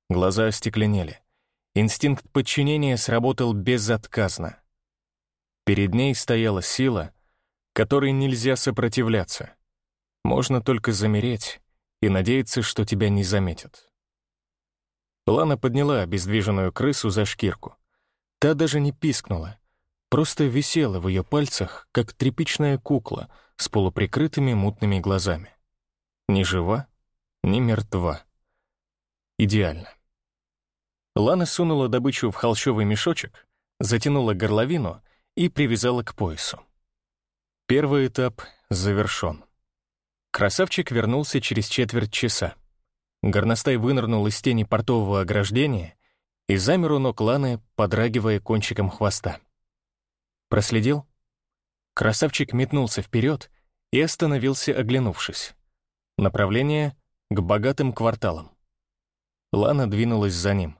[SPEAKER 3] Глаза остекленели. Инстинкт подчинения сработал безотказно. Перед ней стояла сила, которой нельзя сопротивляться. Можно только замереть и надеяться, что тебя не заметят. Лана подняла обездвиженную крысу за шкирку. Та даже не пискнула, просто висела в ее пальцах, как тряпичная кукла с полуприкрытыми мутными глазами. Ни жива, ни мертва. Идеально. Лана сунула добычу в холщовый мешочек, затянула горловину и привязала к поясу. Первый этап завершен. Красавчик вернулся через четверть часа. Горностай вынырнул из тени портового ограждения и замер у ног Ланы, подрагивая кончиком хвоста. Проследил? Красавчик метнулся вперед и остановился, оглянувшись. Направление — к богатым кварталам. Лана двинулась за ним.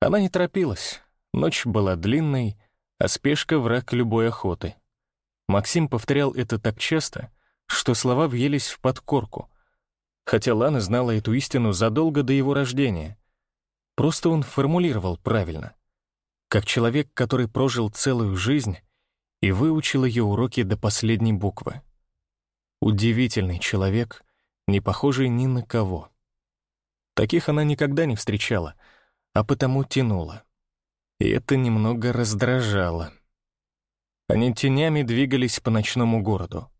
[SPEAKER 3] Она не торопилась, ночь была длинной, а спешка — враг любой охоты. Максим повторял это так часто, что слова въелись в подкорку, хотя Лана знала эту истину задолго до его рождения — Просто он формулировал правильно. Как человек, который прожил целую жизнь и выучил ее уроки до последней буквы. Удивительный человек, не похожий ни на кого. Таких она никогда не встречала, а потому тянула. И это немного раздражало. Они тенями двигались по ночному городу.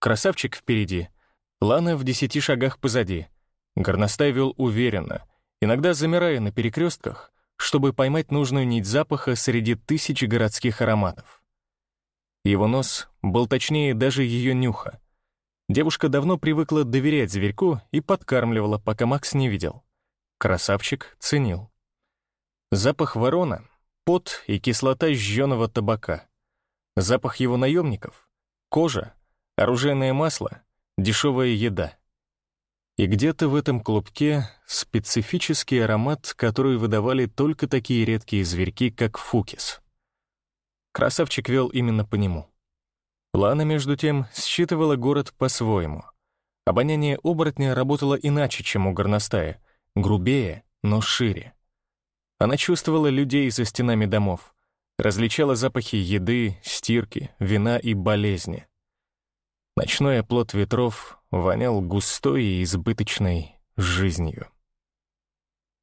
[SPEAKER 3] Красавчик впереди, Лана в десяти шагах позади. Горностай вел уверенно — иногда замирая на перекрестках, чтобы поймать нужную нить запаха среди тысяч городских ароматов. Его нос был точнее даже ее нюха. Девушка давно привыкла доверять зверьку и подкармливала, пока Макс не видел. Красавчик ценил. Запах ворона, пот и кислота жженого табака. Запах его наемников, кожа, оружейное масло, дешевая еда. И где-то в этом клубке специфический аромат, который выдавали только такие редкие зверьки, как фукис. Красавчик вел именно по нему. Лана, между тем, считывала город по-своему. Обоняние оборотня работало иначе, чем у горностая, грубее, но шире. Она чувствовала людей за стенами домов, различала запахи еды, стирки, вина и болезни. Ночной оплот ветров вонял густой и избыточной жизнью.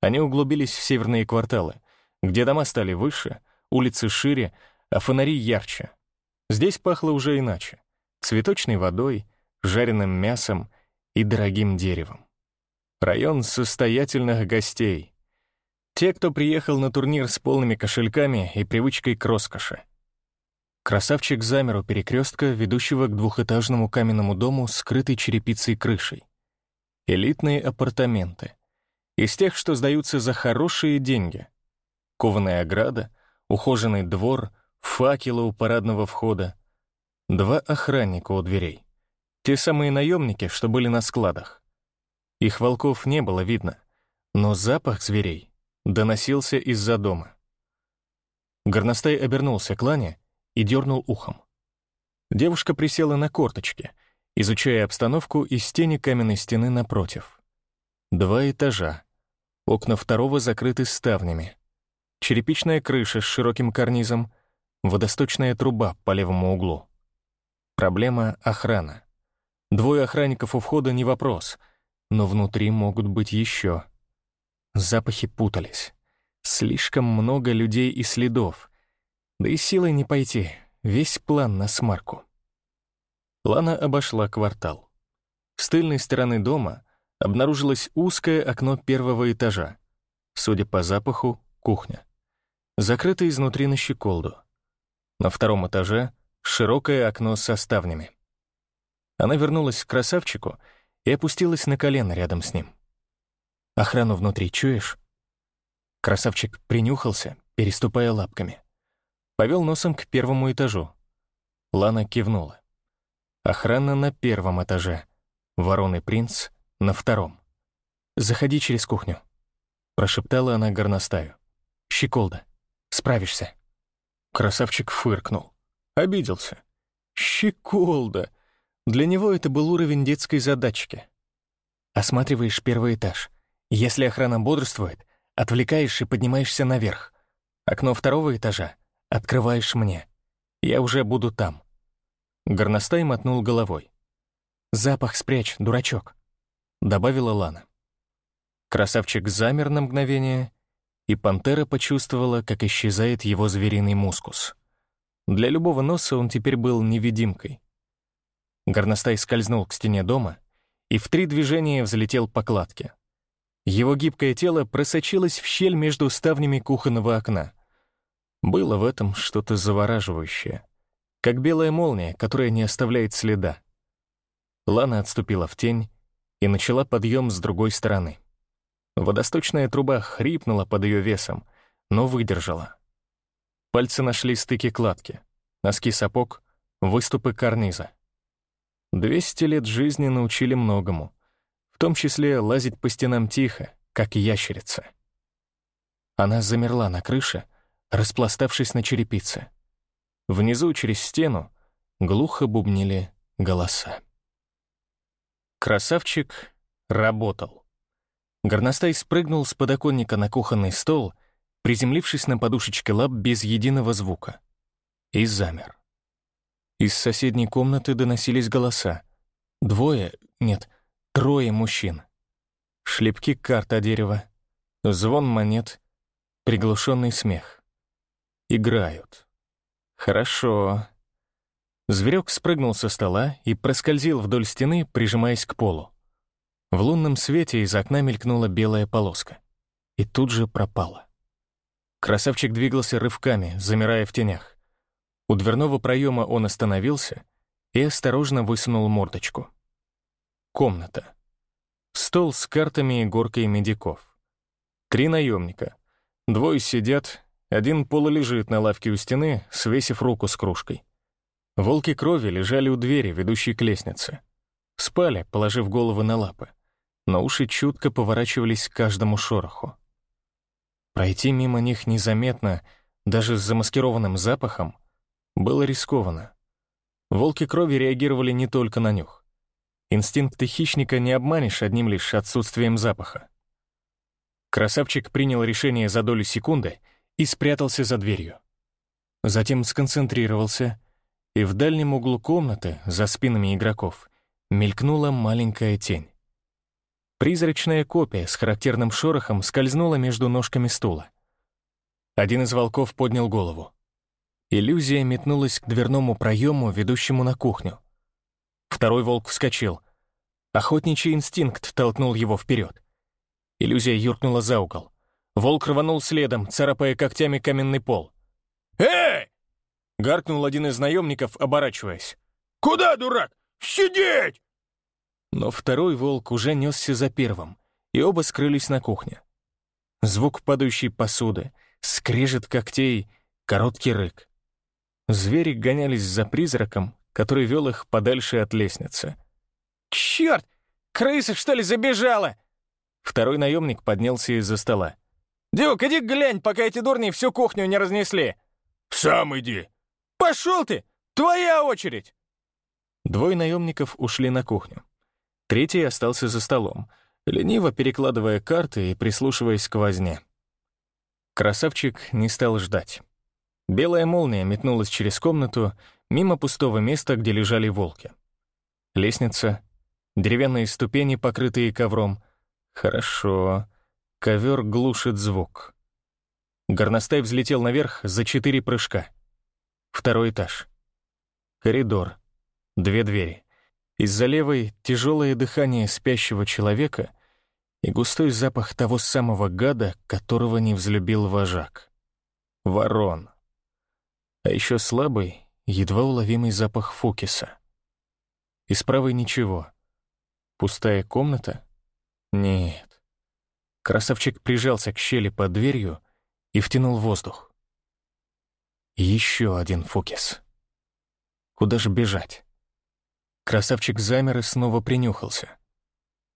[SPEAKER 3] Они углубились в северные кварталы, где дома стали выше, улицы шире, а фонари ярче. Здесь пахло уже иначе — цветочной водой, жареным мясом и дорогим деревом. Район состоятельных гостей. Те, кто приехал на турнир с полными кошельками и привычкой к роскоши. Красавчик замер у перекрестка, ведущего к двухэтажному каменному дому скрытой черепицей крышей. Элитные апартаменты. Из тех, что сдаются за хорошие деньги. Кованая ограда, ухоженный двор, факелы у парадного входа. Два охранника у дверей. Те самые наемники, что были на складах. Их волков не было видно, но запах зверей доносился из-за дома. Горностай обернулся к Лане и дернул ухом. Девушка присела на корточки, изучая обстановку из тени каменной стены напротив. Два этажа. Окна второго закрыты ставнями. Черепичная крыша с широким карнизом, водосточная труба по левому углу. Проблема — охрана. Двое охранников у входа — не вопрос, но внутри могут быть еще. Запахи путались. Слишком много людей и следов — да и силой не пойти, весь план на смарку. Лана обошла квартал. С тыльной стороны дома обнаружилось узкое окно первого этажа. Судя по запаху, кухня. Закрыто изнутри на щеколду. На втором этаже широкое окно со ставнями. Она вернулась к красавчику и опустилась на колено рядом с ним. «Охрану внутри чуешь?» Красавчик принюхался, переступая лапками. Повел носом к первому этажу. Лана кивнула. Охрана на первом этаже. Ворон и принц на втором. «Заходи через кухню», — прошептала она горностаю. «Щеколда, справишься». Красавчик фыркнул. Обиделся. «Щеколда!» Для него это был уровень детской задачки. Осматриваешь первый этаж. Если охрана бодрствует, отвлекаешь и поднимаешься наверх. Окно второго этажа Открываешь мне. Я уже буду там». Горностай мотнул головой. «Запах спрячь, дурачок», — добавила Лана. Красавчик замер на мгновение, и пантера почувствовала, как исчезает его звериный мускус. Для любого носа он теперь был невидимкой. Горностай скользнул к стене дома и в три движения взлетел по кладке. Его гибкое тело просочилось в щель между ставнями кухонного окна — было в этом что-то завораживающее, как белая молния, которая не оставляет следа. Лана отступила в тень и начала подъем с другой стороны. Водосточная труба хрипнула под ее весом, но выдержала. Пальцы нашли стыки кладки, носки сапог, выступы карниза. Двести лет жизни научили многому, том числе лазить по стенам тихо, как ящерица. Она замерла на крыше, распластавшись на черепице. Внизу, через стену, глухо бубнили голоса. Красавчик работал. Горностай спрыгнул с подоконника на кухонный стол, приземлившись на подушечке лап без единого звука. И замер. Из соседней комнаты доносились голоса. Двое, нет, трое мужчин. Шлепки карт о дерево, звон монет, приглушенный смех. Играют. Хорошо. Зверек спрыгнул со стола и проскользил вдоль стены, прижимаясь к полу. В лунном свете из окна мелькнула белая полоска. И тут же пропала. Красавчик двигался рывками, замирая в тенях. У дверного проема он остановился и осторожно высунул мордочку. Комната. Стол с картами и горкой медиков. Три наемника. Двое сидят, один полулежит на лавке у стены, свесив руку с кружкой. Волки крови лежали у двери, ведущей к лестнице. Спали, положив головы на лапы, но уши чутко поворачивались к каждому шороху. Пройти мимо них незаметно, даже с замаскированным запахом, было рискованно. Волки крови реагировали не только на нюх. Инстинкты хищника не обманешь одним лишь отсутствием запаха. Красавчик принял решение за долю секунды и спрятался за дверью. Затем сконцентрировался, и в дальнем углу комнаты, за спинами игроков, мелькнула маленькая тень. Призрачная копия с характерным шорохом скользнула между ножками стула. Один из волков поднял голову. Иллюзия метнулась к дверному проему, ведущему на кухню. Второй волк вскочил. Охотничий инстинкт толкнул его вперед. Иллюзия юркнула за угол. Волк рванул следом, царапая когтями каменный пол.
[SPEAKER 2] «Эй!»
[SPEAKER 3] — гаркнул один из наемников, оборачиваясь.
[SPEAKER 2] «Куда, дурак? Сидеть!»
[SPEAKER 3] Но второй волк уже несся за первым, и оба скрылись на кухне. Звук падающей посуды, скрежет когтей, короткий рык. Звери гонялись за призраком, который вел их подальше от лестницы.
[SPEAKER 2] «Черт! Крыса, что ли, забежала?»
[SPEAKER 3] Второй наемник поднялся из-за стола.
[SPEAKER 2] «Дюк, иди глянь, пока эти дурни всю кухню не разнесли!»
[SPEAKER 1] «Сам иди!»
[SPEAKER 2] «Пошел ты! Твоя очередь!»
[SPEAKER 3] Двое наемников ушли на кухню. Третий остался за столом, лениво перекладывая карты и прислушиваясь к возне. Красавчик не стал ждать. Белая молния метнулась через комнату, мимо пустого места, где лежали волки. Лестница, деревянные ступени, покрытые ковром — Хорошо. Ковер глушит звук. Горностай взлетел наверх за четыре прыжка. Второй этаж. Коридор. Две двери. Из-за левой тяжелое дыхание спящего человека и густой запах того самого гада, которого не взлюбил вожак. Ворон. А еще слабый, едва уловимый запах фукиса. Из правой ничего. Пустая комната — нет. Красавчик прижался к щели под дверью и втянул воздух. Еще один фокус. Куда же бежать? Красавчик замер и снова принюхался.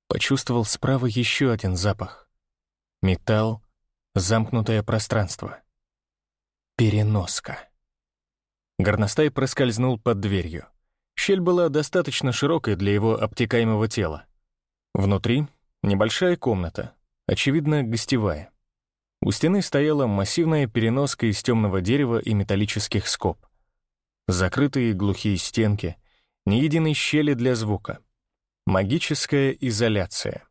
[SPEAKER 3] Почувствовал справа еще один запах. Металл, замкнутое пространство. Переноска. Горностай проскользнул под дверью. Щель была достаточно широкой для его обтекаемого тела. Внутри Небольшая комната, очевидно, гостевая. У стены стояла массивная переноска из темного дерева и металлических скоб. Закрытые глухие стенки, ни единой щели для звука. Магическая изоляция.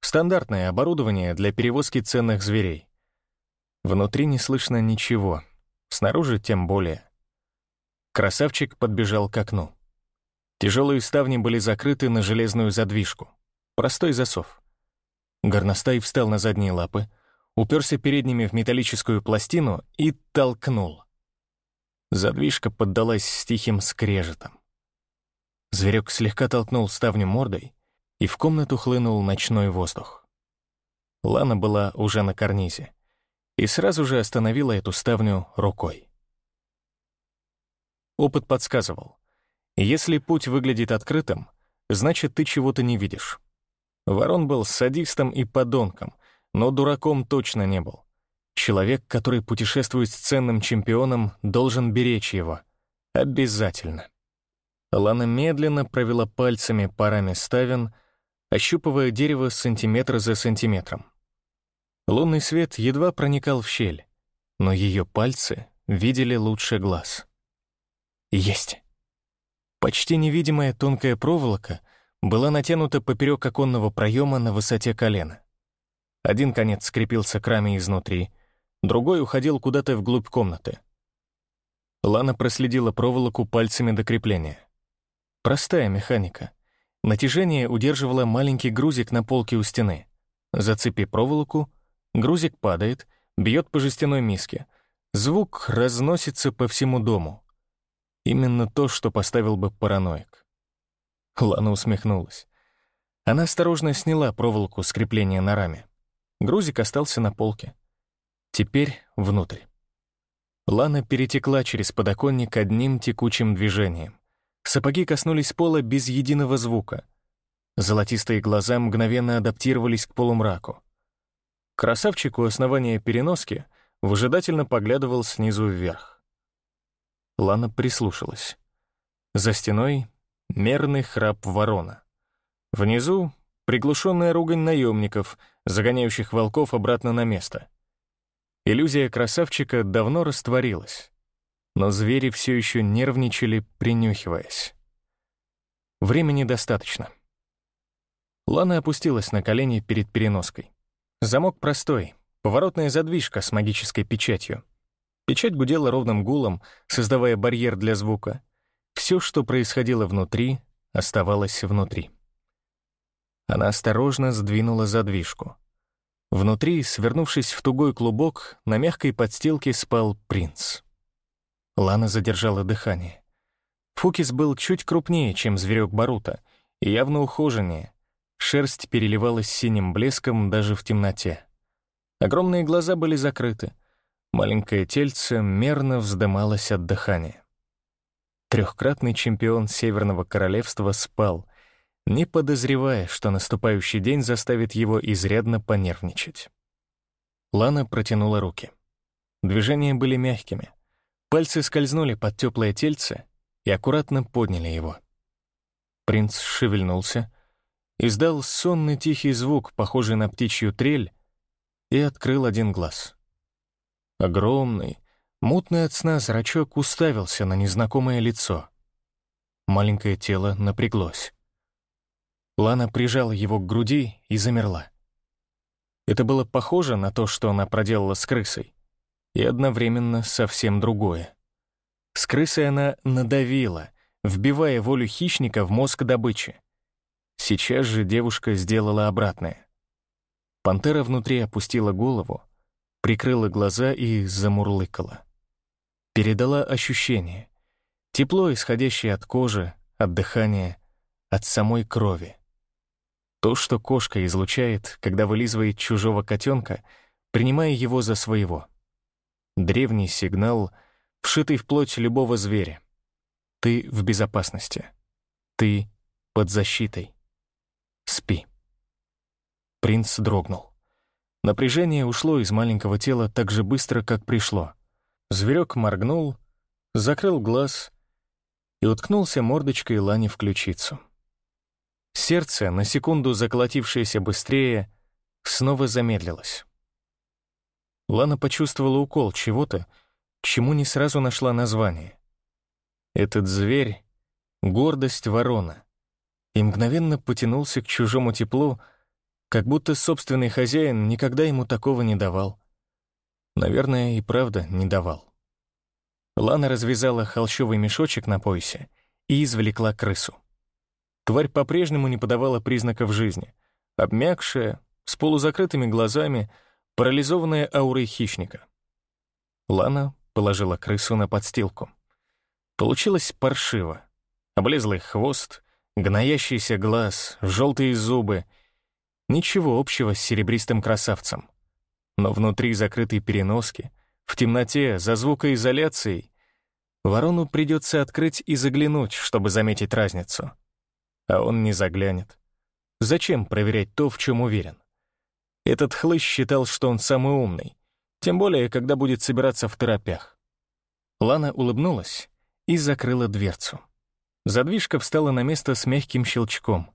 [SPEAKER 3] Стандартное оборудование для перевозки ценных зверей. Внутри не слышно ничего, снаружи тем более. Красавчик подбежал к окну. Тяжелые ставни были закрыты на железную задвижку. Простой засов. Горностай встал на задние лапы, уперся передними в металлическую пластину и толкнул. Задвижка поддалась с тихим скрежетом. Зверек слегка толкнул ставню мордой, и в комнату хлынул ночной воздух. Лана была уже на карнизе и сразу же остановила эту ставню рукой. Опыт подсказывал, если путь выглядит открытым, значит, ты чего-то не видишь. Ворон был садистом и подонком, но дураком точно не был. Человек, который путешествует с ценным чемпионом, должен беречь его. Обязательно. Лана медленно провела пальцами парами ставен, ощупывая дерево сантиметр за сантиметром. Лунный свет едва проникал в щель, но ее пальцы видели лучше глаз. Есть. Почти невидимая тонкая проволока — была натянута поперек оконного проема на высоте колена. Один конец скрепился к раме изнутри, другой уходил куда-то вглубь комнаты. Лана проследила проволоку пальцами до крепления. Простая механика. Натяжение удерживало маленький грузик на полке у стены. Зацепи проволоку, грузик падает, бьет по жестяной миске. Звук разносится по всему дому. Именно то, что поставил бы параноик. Лана усмехнулась. Она осторожно сняла проволоку с крепления на раме. грузик остался на полке. Теперь внутрь. Лана перетекла через подоконник одним текучим движением. Сапоги коснулись пола без единого звука. Золотистые глаза мгновенно адаптировались к полумраку. Красавчик у основания переноски выжидательно поглядывал снизу вверх. Лана прислушалась. За стеной — мерный храп ворона. Внизу — приглушенная ругань наемников, загоняющих волков обратно на место. Иллюзия красавчика давно растворилась, но звери все еще нервничали, принюхиваясь. Времени достаточно. Лана опустилась на колени перед переноской. Замок простой, поворотная задвижка с магической печатью. Печать гудела ровным гулом, создавая барьер для звука. Все, что происходило внутри, оставалось внутри. Она осторожно сдвинула задвижку. Внутри, свернувшись в тугой клубок, на мягкой подстилке спал принц. Лана задержала дыхание. Фукис был чуть крупнее, чем зверек Барута, и явно ухоженнее, Шерсть переливалась синим блеском даже в темноте. Огромные глаза были закрыты. Маленькое тельце мерно вздымалось от дыхания. Трехкратный чемпион Северного Королевства спал, не подозревая, что наступающий день заставит его изрядно понервничать. Лана протянула руки. Движения были мягкими. Пальцы скользнули под теплое тельце и аккуратно подняли его. Принц шевельнулся, издал сонный тихий звук, похожий на птичью трель, и открыл один глаз. Огромный, мутный от сна зрачок уставился на незнакомое лицо. Маленькое тело напряглось. Лана прижала его к груди и замерла. Это было похоже на то, что она проделала с крысой, и одновременно совсем другое. С крысой она надавила, вбивая волю хищника в мозг добычи. Сейчас же девушка сделала обратное. Пантера внутри опустила голову, прикрыла глаза и замурлыкала. Передала ощущение. Тепло, исходящее от кожи, от дыхания, от самой крови. То, что кошка излучает, когда вылизывает чужого котенка, принимая его за своего. Древний сигнал, вшитый в плоть любого зверя. Ты в безопасности. Ты под защитой. Спи». Принц дрогнул. Напряжение ушло из маленького тела так же быстро, как пришло. Зверек моргнул, закрыл глаз и уткнулся мордочкой Лани в ключицу. Сердце, на секунду заколотившееся быстрее, снова замедлилось. Лана почувствовала укол чего-то, чему не сразу нашла название. Этот зверь — гордость ворона и мгновенно потянулся к чужому теплу, как будто собственный хозяин никогда ему такого не давал. Наверное, и правда не давал. Лана развязала холщовый мешочек на поясе и извлекла крысу. Тварь по-прежнему не подавала признаков жизни, обмякшая, с полузакрытыми глазами, парализованная аурой хищника. Лана положила крысу на подстилку. Получилось паршиво. Облезлый хвост, Гноящийся глаз, желтые зубы. Ничего общего с серебристым красавцем. Но внутри закрытой переноски, в темноте, за звукоизоляцией, ворону придется открыть и заглянуть, чтобы заметить разницу. А он не заглянет. Зачем проверять то, в чем уверен? Этот хлыщ считал, что он самый умный, тем более, когда будет собираться в торопях. Лана улыбнулась и закрыла дверцу. Задвижка встала на место с мягким щелчком.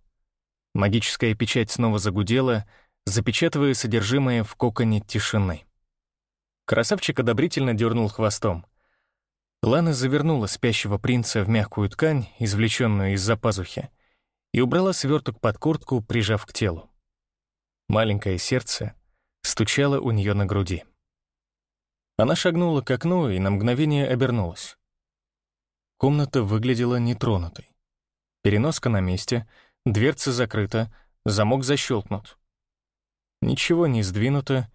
[SPEAKER 3] Магическая печать снова загудела, запечатывая содержимое в коконе тишины. Красавчик одобрительно дернул хвостом. Лана завернула спящего принца в мягкую ткань, извлеченную из-за пазухи, и убрала сверток под куртку, прижав к телу. Маленькое сердце стучало у нее на груди. Она шагнула к окну и на мгновение обернулась. Комната выглядела нетронутой. Переноска на месте, дверца закрыта, замок защелкнут. Ничего не сдвинуто,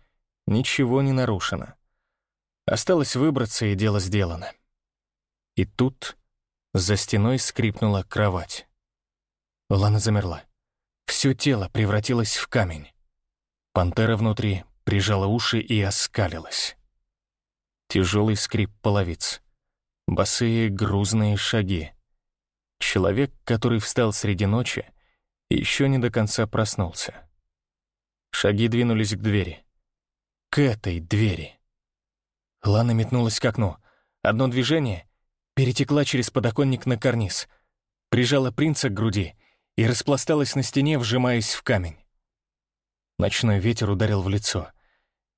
[SPEAKER 3] ничего не нарушено. Осталось выбраться, и дело сделано. И тут за стеной скрипнула кровать. Лана замерла. Все тело превратилось в камень. Пантера внутри прижала уши и оскалилась. Тяжелый скрип половиц. Босые грузные шаги. Человек, который встал среди ночи, еще не до конца проснулся. Шаги двинулись к двери. К этой двери. Лана метнулась к окну. Одно движение — перетекла через подоконник на карниз, прижала принца к груди и распласталась на стене, вжимаясь в камень. Ночной ветер ударил в лицо,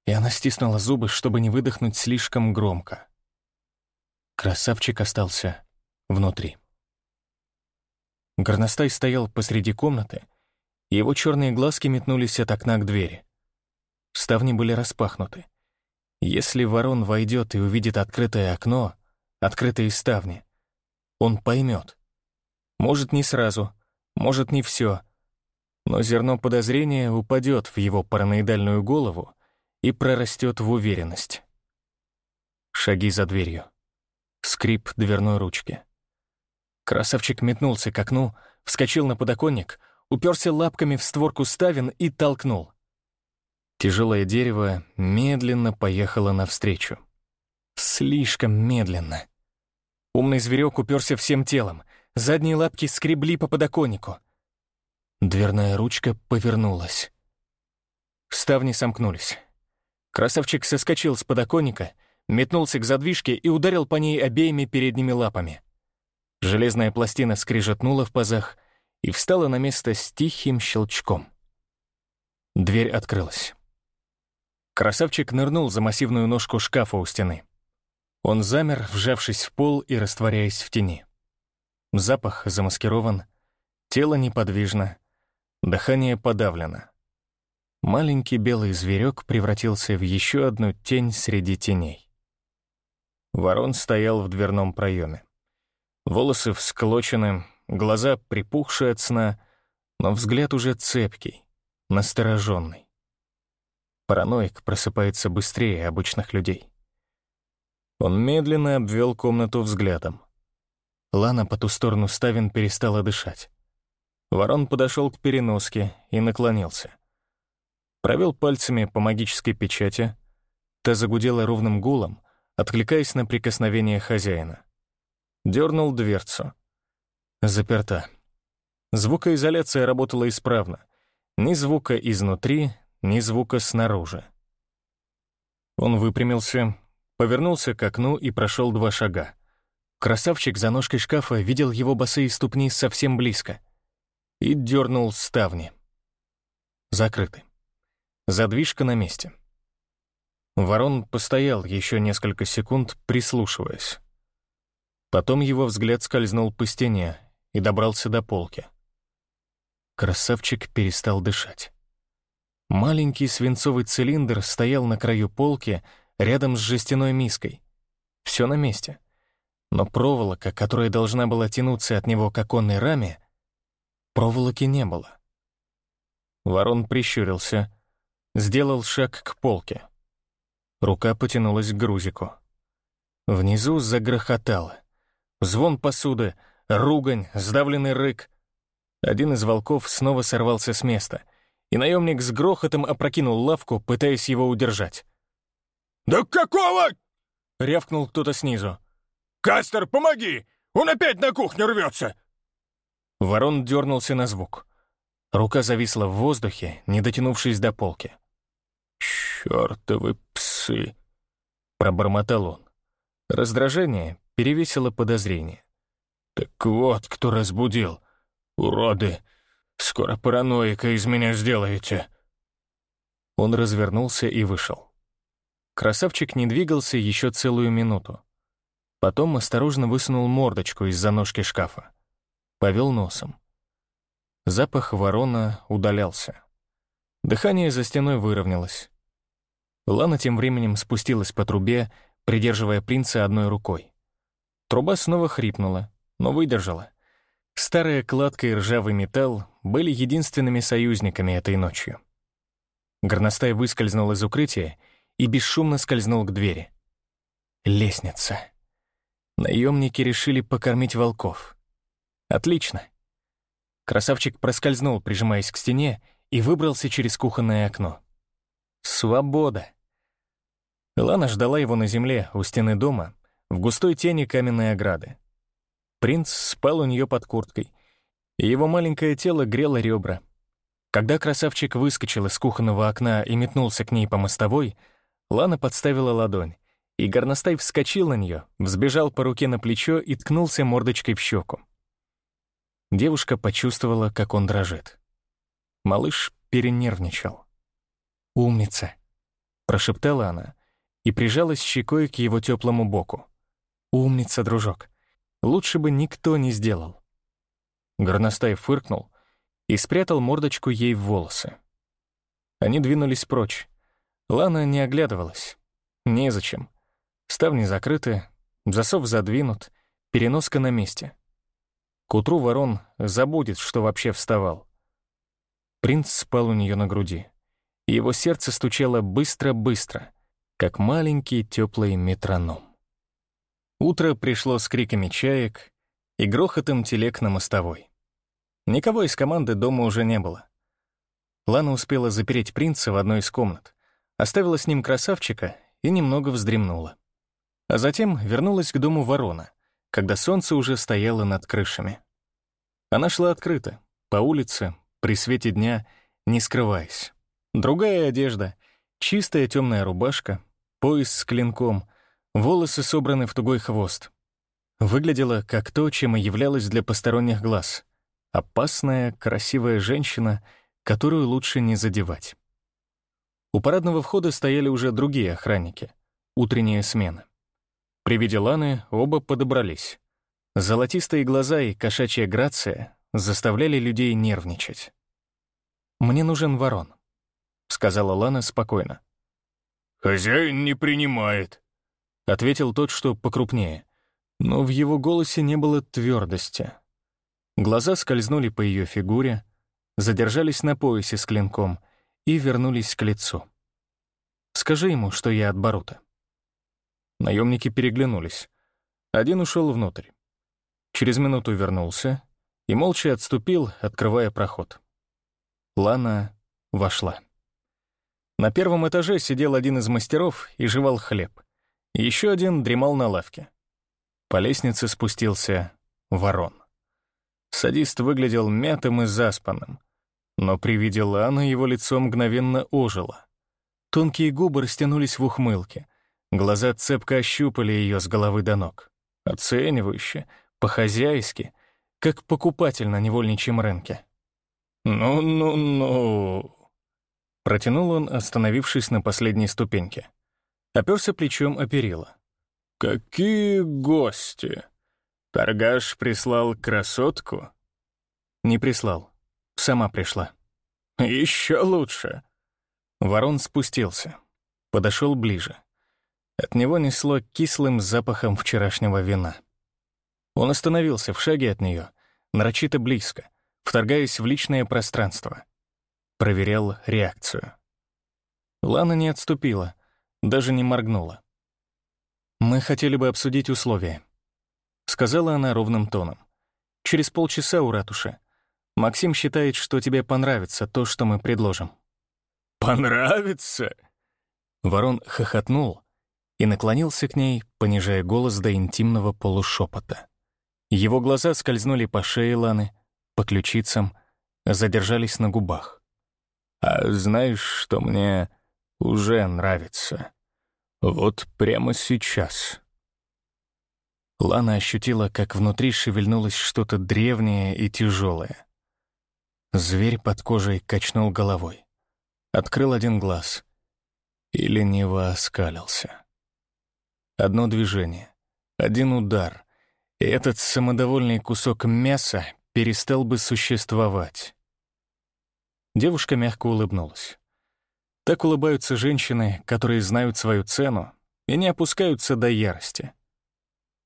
[SPEAKER 3] и она стиснула зубы, чтобы не выдохнуть слишком громко. Красавчик остался внутри. Горностай стоял посреди комнаты, и его черные глазки метнулись от окна к двери. Ставни были распахнуты. Если ворон войдет и увидит открытое окно, открытые ставни, он поймет. Может, не сразу, может, не все, но зерно подозрения упадет в его параноидальную голову и прорастет в уверенность. Шаги за дверью. Скрип дверной ручки. Красавчик метнулся к окну, вскочил на подоконник, уперся лапками в створку ставен и толкнул. Тяжелое дерево медленно поехало навстречу. Слишком медленно. Умный зверек уперся всем телом, задние лапки скребли по подоконнику. Дверная ручка повернулась. Ставни сомкнулись. Красавчик соскочил с подоконника, метнулся к задвижке и ударил по ней обеими передними лапами. Железная пластина скрижетнула в пазах и встала на место с тихим щелчком. Дверь открылась. Красавчик нырнул за массивную ножку шкафа у стены. Он замер, вжавшись в пол и растворяясь в тени. Запах замаскирован, тело неподвижно, дыхание подавлено. Маленький белый зверек превратился в еще одну тень среди теней. Ворон стоял в дверном проеме. Волосы всклочены, глаза припухшие от сна, но взгляд уже цепкий, настороженный. Параноик просыпается быстрее обычных людей. Он медленно обвел комнату взглядом. Лана по ту сторону ставен перестала дышать. Ворон подошел к переноске и наклонился. Провел пальцами по магической печати, та загудела ровным гулом, откликаясь на прикосновение хозяина. Дернул дверцу. Заперта. Звукоизоляция работала исправно. Ни звука изнутри, ни звука снаружи. Он выпрямился, повернулся к окну и прошел два шага. Красавчик за ножкой шкафа видел его босые ступни совсем близко и дернул ставни. Закрыты. Задвижка на месте. Ворон постоял еще несколько секунд, прислушиваясь. Потом его взгляд скользнул по стене и добрался до полки. Красавчик перестал дышать. Маленький свинцовый цилиндр стоял на краю полки рядом с жестяной миской. Все на месте. Но проволока, которая должна была тянуться от него к оконной раме, проволоки не было. Ворон прищурился, сделал шаг к полке. Рука потянулась к грузику. Внизу загрохотало. Звон посуды, ругань, сдавленный рык. Один из волков снова сорвался с места, и наемник с грохотом опрокинул лавку, пытаясь его удержать.
[SPEAKER 2] «Да какого?»
[SPEAKER 3] — рявкнул кто-то снизу.
[SPEAKER 2] «Кастер, помоги! Он опять на кухню рвется!»
[SPEAKER 3] Ворон дернулся на звук. Рука зависла в воздухе, не дотянувшись до полки.
[SPEAKER 2] «Чёртовы псы!»
[SPEAKER 3] — пробормотал он. Раздражение перевесило подозрение.
[SPEAKER 2] «Так вот, кто разбудил. Уроды! Скоро параноика из меня сделаете!»
[SPEAKER 3] Он развернулся и вышел. Красавчик не двигался еще целую минуту. Потом осторожно высунул мордочку из-за ножки шкафа. Повел носом. Запах ворона удалялся. Дыхание за стеной выровнялось. Лана тем временем спустилась по трубе, придерживая принца одной рукой. Труба снова хрипнула, но выдержала. Старая кладка и ржавый металл были единственными союзниками этой ночью. Горностай выскользнул из укрытия и бесшумно скользнул к двери. Лестница. Наемники решили покормить волков. Отлично. Красавчик проскользнул, прижимаясь к стене, и выбрался через кухонное окно. Свобода. Лана ждала его на земле, у стены дома, в густой тени каменной ограды. Принц спал у нее под курткой, и его маленькое тело грело ребра. Когда красавчик выскочил из кухонного окна и метнулся к ней по мостовой, Лана подставила ладонь, и горностай вскочил на нее, взбежал по руке на плечо и ткнулся мордочкой в щеку. Девушка почувствовала, как он дрожит. Малыш перенервничал. «Умница», — прошептала она и прижалась щекой к его теплому боку. «Умница, дружок. Лучше бы никто не сделал». Горностай фыркнул и спрятал мордочку ей в волосы. Они двинулись прочь. Лана не оглядывалась. Незачем. Ставни закрыты, засов задвинут, переноска на месте. К утру ворон забудет, что вообще вставал. Принц спал у нее на груди. Его сердце стучало быстро-быстро, как маленький теплый метроном. Утро пришло с криками чаек и грохотом телег на мостовой. Никого из команды дома уже не было. Лана успела запереть принца в одной из комнат, оставила с ним красавчика и немного вздремнула. А затем вернулась к дому ворона, когда солнце уже стояло над крышами. Она шла открыто, по улице, при свете дня, не скрываясь. Другая одежда, чистая темная рубашка, пояс с клинком, волосы собраны в тугой хвост. Выглядела как то, чем и являлась для посторонних глаз. Опасная, красивая женщина, которую лучше не задевать. У парадного входа стояли уже другие охранники. Утренняя смена. При виде Ланы оба подобрались. Золотистые глаза и кошачья грация заставляли людей нервничать. «Мне нужен ворон», — сказала Лана спокойно.
[SPEAKER 2] «Хозяин не принимает», —
[SPEAKER 3] ответил тот, что покрупнее. Но в его голосе не было твердости. Глаза скользнули по ее фигуре, задержались на поясе с клинком и вернулись к лицу. «Скажи ему, что я от Барута». Наемники переглянулись. Один ушел внутрь. Через минуту вернулся и молча отступил, открывая проход. Лана вошла. На первом этаже сидел один из мастеров и жевал хлеб. Еще один дремал на лавке. По лестнице спустился ворон. Садист выглядел мятым и заспанным, но при виде Ланы его лицо мгновенно ожило. Тонкие губы растянулись в ухмылке — Глаза цепко ощупали ее с головы до ног. Оценивающе, по-хозяйски, как покупатель на невольничьем рынке. «Ну-ну-ну...» Протянул он, остановившись на последней ступеньке. Оперся плечом о перила. «Какие гости! Торгаш прислал красотку?» «Не прислал. Сама пришла». «Еще лучше». Ворон спустился. Подошел ближе. От него несло кислым запахом вчерашнего вина. Он остановился в шаге от нее, нарочито близко, вторгаясь в личное пространство. Проверял реакцию. Лана не отступила, даже не моргнула. «Мы хотели бы обсудить условия», — сказала она ровным тоном. «Через полчаса у ратуши. Максим считает, что тебе понравится то, что мы предложим».
[SPEAKER 2] «Понравится?»
[SPEAKER 3] Ворон хохотнул, и наклонился к ней, понижая голос до интимного полушепота. Его глаза скользнули по шее Ланы, по ключицам, задержались на губах. «А знаешь, что мне уже нравится? Вот прямо сейчас». Лана ощутила, как внутри шевельнулось что-то древнее и тяжелое. Зверь под кожей качнул головой. Открыл один глаз и лениво оскалился. Одно движение, один удар, и этот самодовольный кусок мяса перестал бы существовать. Девушка мягко улыбнулась. Так улыбаются женщины, которые знают свою цену и не опускаются до ярости.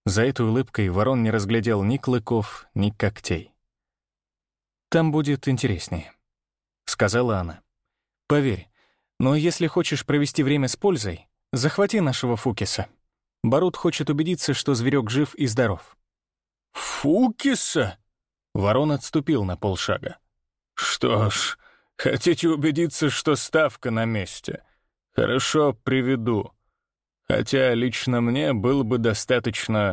[SPEAKER 3] За этой улыбкой ворон не разглядел ни клыков, ни когтей. «Там будет интереснее», — сказала она. «Поверь, но если хочешь провести время с пользой, захвати нашего Фукиса». Барут хочет убедиться, что зверек жив и здоров.
[SPEAKER 2] «Фукиса?»
[SPEAKER 3] Ворон отступил на полшага.
[SPEAKER 2] «Что ж, хотите убедиться, что ставка на месте?
[SPEAKER 1] Хорошо, приведу. Хотя лично мне было бы достаточно